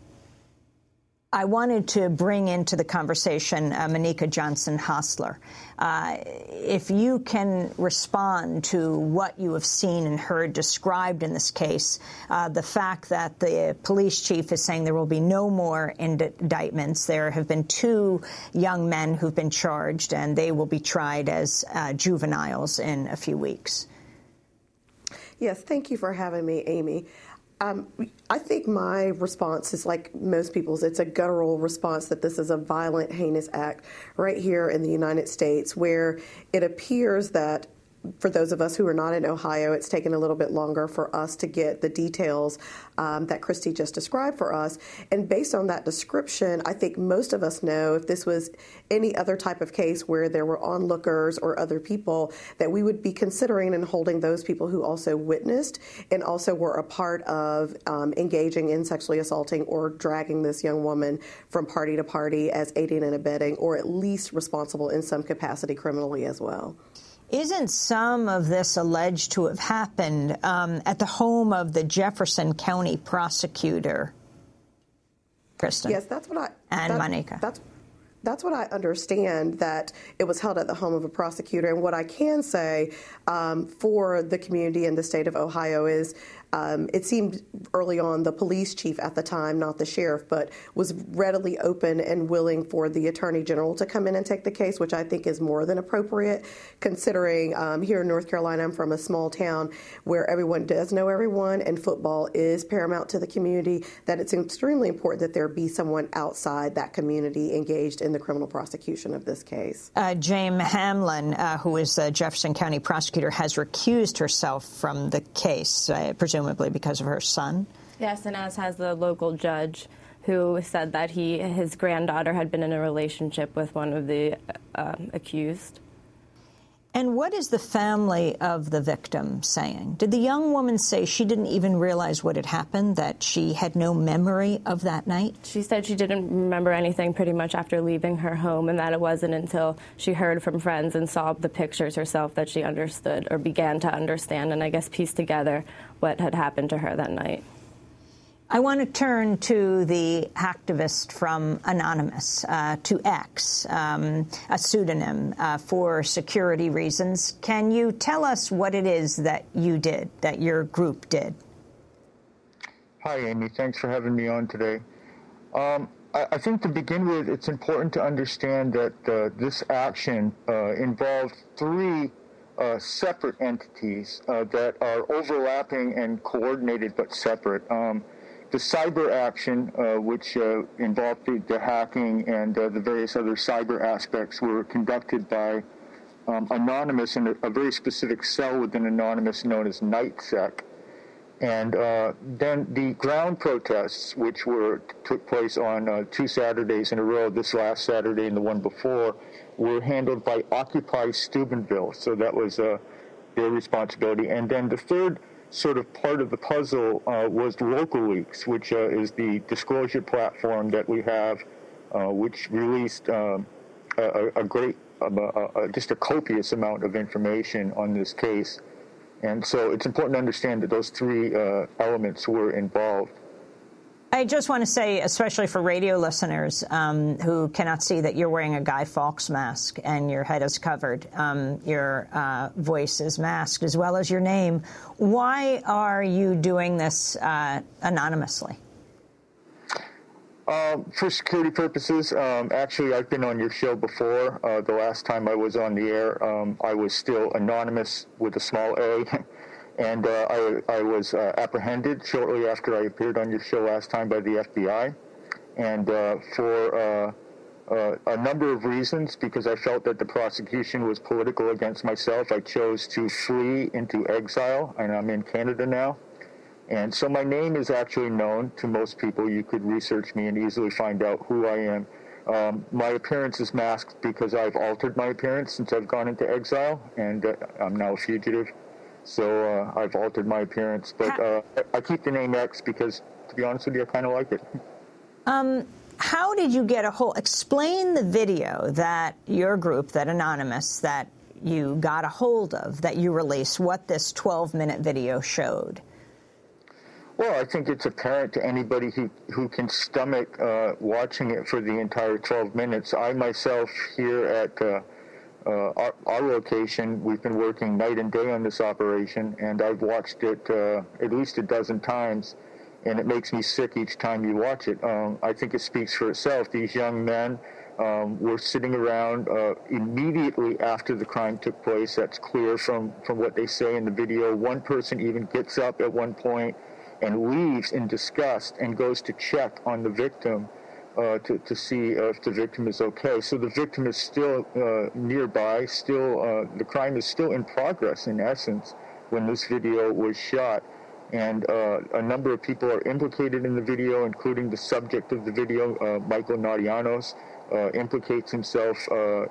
I wanted to bring into the conversation uh, Monica Johnson Hostler. Uh, if you can respond to what you have seen and heard described in this case, uh, the fact that the police chief is saying there will be no more indictments. There have been two young men who've been charged, and they will be tried as uh, juveniles in a few weeks. Yes, thank you for having me, Amy. Um, I think my response is like most people's. It's a guttural response that this is a violent, heinous act right here in the United States, where it appears that for those of us who are not in Ohio, it's taken a little bit longer for us to get the details um, that Christy just described for us. And based on that description, I think most of us know if this was any other type of case where there were onlookers or other people, that we would be considering and holding those people who also witnessed and also were a part of um, engaging in sexually assaulting or dragging this young woman from party to party as aiding and abetting, or at least responsible in some capacity criminally as well. Isn't some of this alleged to have happened um, at the home of the Jefferson County prosecutor, Kristen? Yes, that's what I and Monica. That's that's what I understand that it was held at the home of a prosecutor. And what I can say um, for the community in the state of Ohio is um, it seemed early on the police chief at the time, not the sheriff, but was readily open and willing for the attorney general to come in and take the case, which I think is more than appropriate, considering um, here in North Carolina, I'm from a small town where everyone does know everyone and football is paramount to the community, that it's extremely important that there be someone outside that community engaged in the criminal prosecution of this case. Uh, Jane Hanlin, uh, who is a Jefferson County prosecutor, has recused herself from the case, presume presumably because of her son. Yes, and as has the local judge who said that he his granddaughter had been in a relationship with one of the uh, accused. And what is the family of the victim saying? Did the young woman say she didn't even realize what had happened, that she had no memory of that night? She said she didn't remember anything pretty much after leaving her home, and that it wasn't until she heard from friends and saw the pictures herself that she understood or began to understand and I guess piece together what had happened to her that night. I want to turn to the activist from Anonymous, uh, to X, um, a pseudonym uh, for security reasons. Can you tell us what it is that you did, that your group did? Hi, Amy. Thanks for having me on today. Um, I, I, think to begin with, it's important to understand that uh, this action uh, involved three uh, separate entities uh, that are overlapping and coordinated but separate. Um, the cyber action, uh, which uh, involved the, the, hacking and uh, the various other cyber aspects, were conducted by um, Anonymous in a, a, very specific cell within Anonymous known as KnightSec. And uh, then the ground protests, which were took place on uh, two Saturdays in a row, this last Saturday and the one before, were handled by Occupy Steubenville. So that was uh, their responsibility. And then the third sort of part of the puzzle uh, was LocalLeaks, which uh, is the disclosure platform that we have, uh, which released um, a, a, great, just a copious amount of information on this case. And so it's important to understand that those three uh, elements were involved. I just want to say, especially for radio listeners um, who cannot see that you're wearing a Guy Fawkes mask and your head is covered, um, your uh, voice is masked, as well as your name. Why are you doing this uh, anonymously? Um, for security purposes, um, actually, I've been on your show before. Uh, the last time I was on the air, um, I was still anonymous with a small a, and uh, I, I, was uh, apprehended shortly after I appeared on your show last time by the FBI. And uh, for uh, a number of reasons, because I felt that the prosecution was political against myself, I chose to flee into exile, and I'm in Canada now. And so my name is actually known to most people. You could research me and easily find out who I am. Um, my appearance is masked because I've altered my appearance since I've gone into exile, and uh, I'm now a fugitive. So uh, I've altered my appearance, but uh, I keep the name X because, to be honest with you, I kind of like it. Um, how did you get a hold? Explain the video that your group, that Anonymous, that you got a hold of, that you released, what this 12-minute video showed. Well, I think it's apparent to anybody who, who can stomach uh, watching it for the entire 12 minutes. I myself here at uh, uh, our, our, location, we've been working night and day on this operation, and I've watched it uh, at least a dozen times, and it makes me sick each time you watch it. Um, I think it speaks for itself. These young men um, were sitting around uh, immediately after the crime took place. That's clear from, from what they say in the video. One person even gets up at one point and leaves in disgust and goes to check on the victim uh, to, to see if the victim is okay. So the victim is still uh, nearby, still uh, the crime is still in progress in essence when this video was shot. And uh, a number of people are implicated in the video, including the subject of the video, uh, Michael Nodianos, uh, implicates himself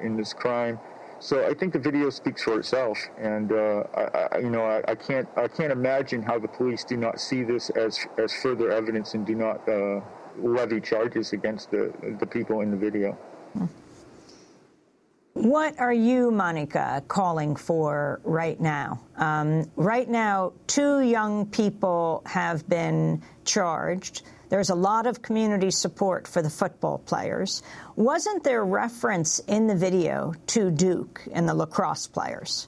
in this crime. So I think the video speaks for itself, and uh, I, I, you know I, I, can't I can't imagine how the police do not see this as as further evidence and do not uh, levy charges against the the people in the video. What are you, Monica, calling for right now? Um, right now, two young people have been charged. There's a lot of community support for the football players. Wasn't there reference in the video to Duke and the lacrosse players?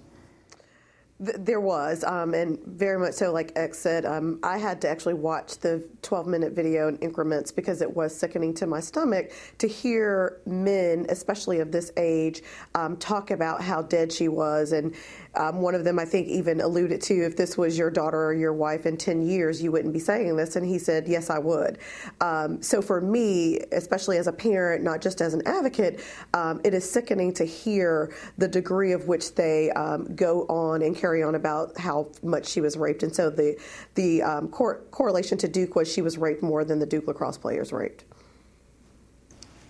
There was, um, and very much so, like X said, um, I had to actually watch the 12 minute video in increments because it was sickening to my stomach to hear men, especially of this age, um, talk about how dead she was and um, one of them, I think, even alluded to if this was your daughter or your wife in 10 years, you wouldn't be saying this. And he said, Yes, I would. Um, so for me, especially as a parent, not just as an advocate, um, it is sickening to hear the degree of which they um, go on and carry on about how much she was raped. And so the, the um, cor- correlation to Duke was she was raped more than the Duke lacrosse players raped.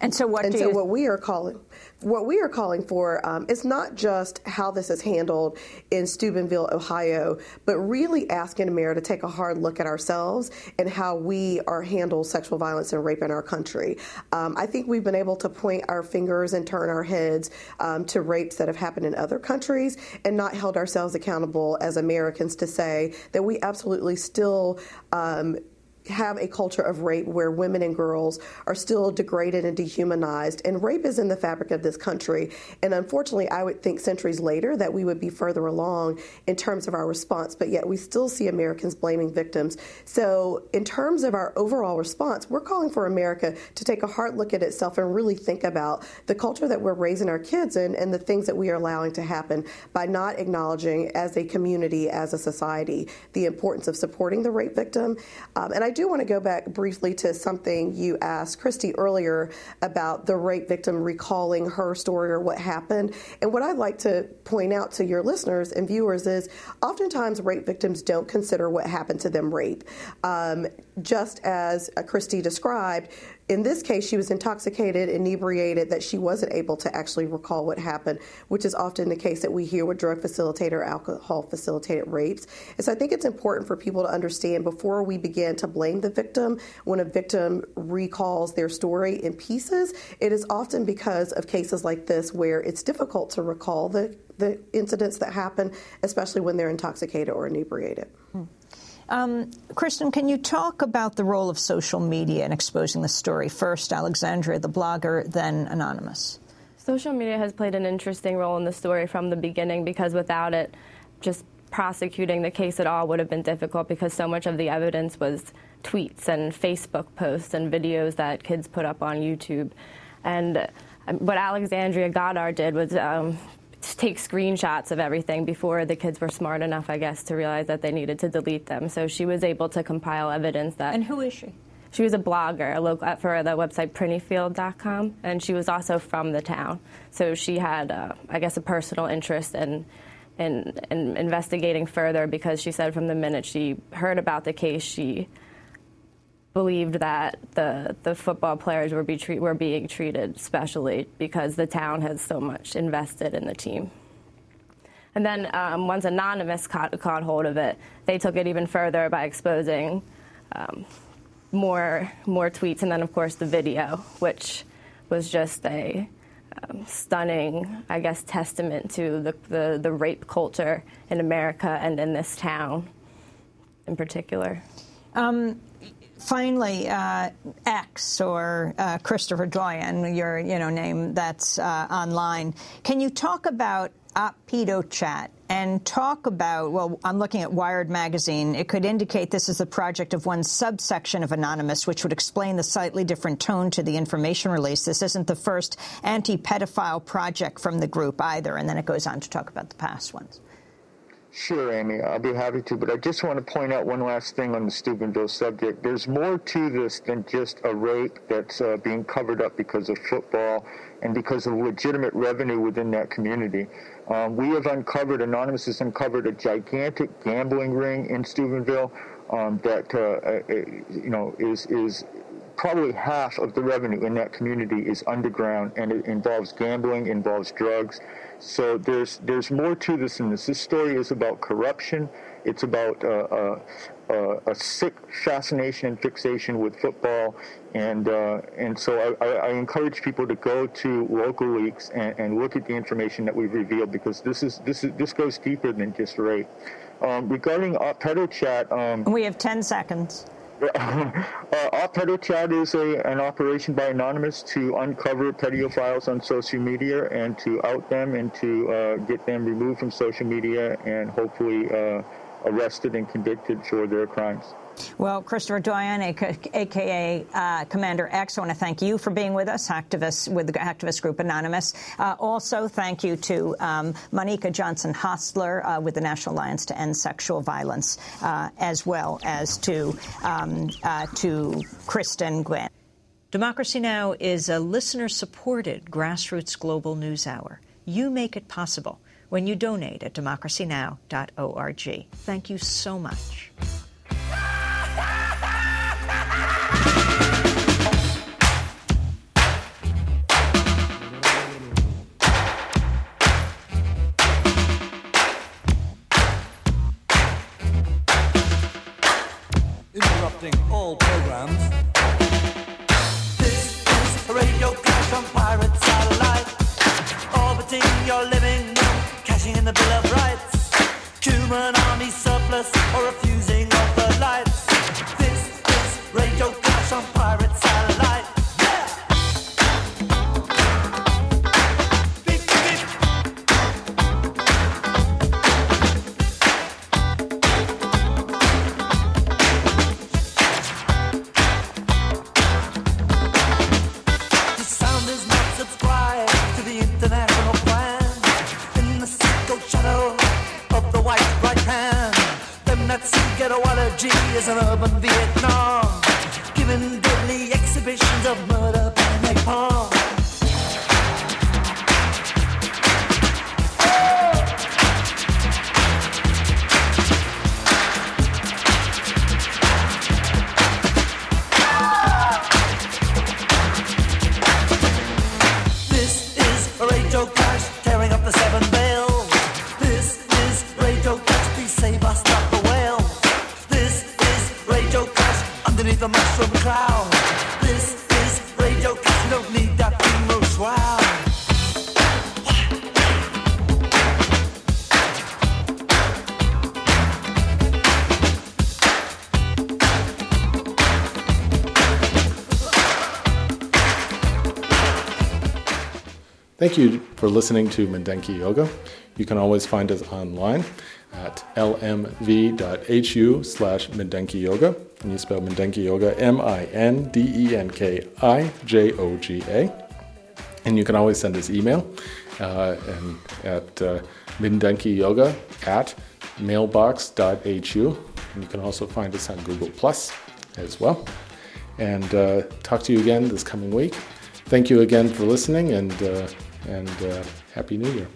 And so what? And so what we are calling, what we are calling for um, is not just how this is handled in Steubenville, Ohio, but really asking America to take a hard look at ourselves and how we are handle sexual violence and rape in our country. Um, I think we've been able to point our fingers and turn our heads um, to rapes that have happened in other countries and not held ourselves accountable as Americans to say that we absolutely still um, have a culture of rape where women and girls are still degraded and dehumanized. And rape is in the fabric of this country. And unfortunately, I would think centuries later that we would be further along in terms of our response, but yet we still see Americans blaming victims. So, in terms of our overall response, we're calling for America to take a hard look at itself and really think about the culture that we're raising our kids in and the things that we are allowing to happen by not acknowledging as a community, as a society, the importance of supporting the rape victim. Um, and I do want to go back briefly to something you asked Christy earlier about the rape victim recalling her story or what happened. And what I'd like to point out to your listeners and viewers is oftentimes rape victims don't consider what happened to them rape. Um, just as Christy described, in this case, she was intoxicated, inebriated, that she wasn't able to actually recall what happened, which is often the case that we hear with drug facilitated or alcohol facilitated rapes. And so I think it's important for people to understand before we begin to blame the victim, when a victim recalls their story in pieces, it is often because of cases like this where it's difficult to recall the, the incidents that happen, especially when they're intoxicated or inebriated. Hmm. Um, Kristen, can you talk about the role of social media in exposing the story? First, Alexandria, the blogger, then Anonymous. Social media has played an interesting role in the story from the beginning because without it, just prosecuting the case at all would have been difficult because so much of the evidence was tweets and Facebook posts and videos that kids put up on YouTube. And um, what Alexandria Goddard did was um, take screenshots of everything before the kids were smart enough, I guess, to realize that they needed to delete them. So she was able to compile evidence that. And who is she? She was a blogger a local, for the website prinnyfield.com, and she was also from the town. So she had, uh, I guess, a personal interest in, in, in investigating further because she said from the minute she heard about the case, she believed that the the football players were be treat, were being treated specially because the town has so much invested in the team. And then um, once Anonymous caught, caught hold of it, they took it even further by exposing um, more more tweets, and then of course the video, which was just a um, stunning, I guess, testament to the, the, the rape culture in America and in this town in particular. Um, finally, uh, X or uh, Christopher Doyon, your you know name that's uh, online. Can you talk about Chat and talk about, well, I'm looking at Wired magazine. It could indicate this is the project of one subsection of Anonymous, which would explain the slightly different tone to the information release. This isn't the first anti-pedophile project from the group either. And then it goes on to talk about the past ones. Sure, Amy, I'll be happy to. But I just want to point out one last thing on the Steubenville subject. There's more to this than just a rape that's uh, being covered up because of football and because of legitimate revenue within that community. Um, we have uncovered, Anonymous has uncovered a gigantic gambling ring in Steubenville um, that, uh, uh, uh you know, is, is probably half of the revenue in that community is underground and it involves gambling, involves drugs. So there's there's more to this than this. This story is about corruption. It's about uh, uh, uh, a sick fascination and fixation with football, and uh, and so I, I, encourage people to go to local leaks and, and, look at the information that we've revealed because this is this is this goes deeper than just rape. Um, regarding uh, chat, um, we have ten seconds. Uh, Chat is a, an operation by Anonymous to uncover pedophiles on social media and to out them and to uh, get them removed from social media and hopefully uh, arrested and convicted for their crimes. Well, Christopher Doyon, aka uh, Commander X, I want to thank you for being with us, activists with the activist group Anonymous. Uh, also, thank you to um, Monica Johnson Hostler uh, with the National Alliance to End Sexual Violence, uh, as well as to um, uh, to Kristen Gwynn. Democracy Now! is a listener-supported grassroots global news hour. You make it possible when you donate at democracynow.org. Thank you so much. Interrupting Thank you for listening to Mindenki Joga. You can always find us online. at lmv.hu slash Mindenki Joga. And you spell Mindenki Joga M I N D E N K I J O G A. And you can always send us email uh, and at uh, Joga at mailbox.hu. And you can also find us on Google Plus as well. And uh, talk to you again this coming week. Thank you again for listening and, uh, and uh, Happy New Year.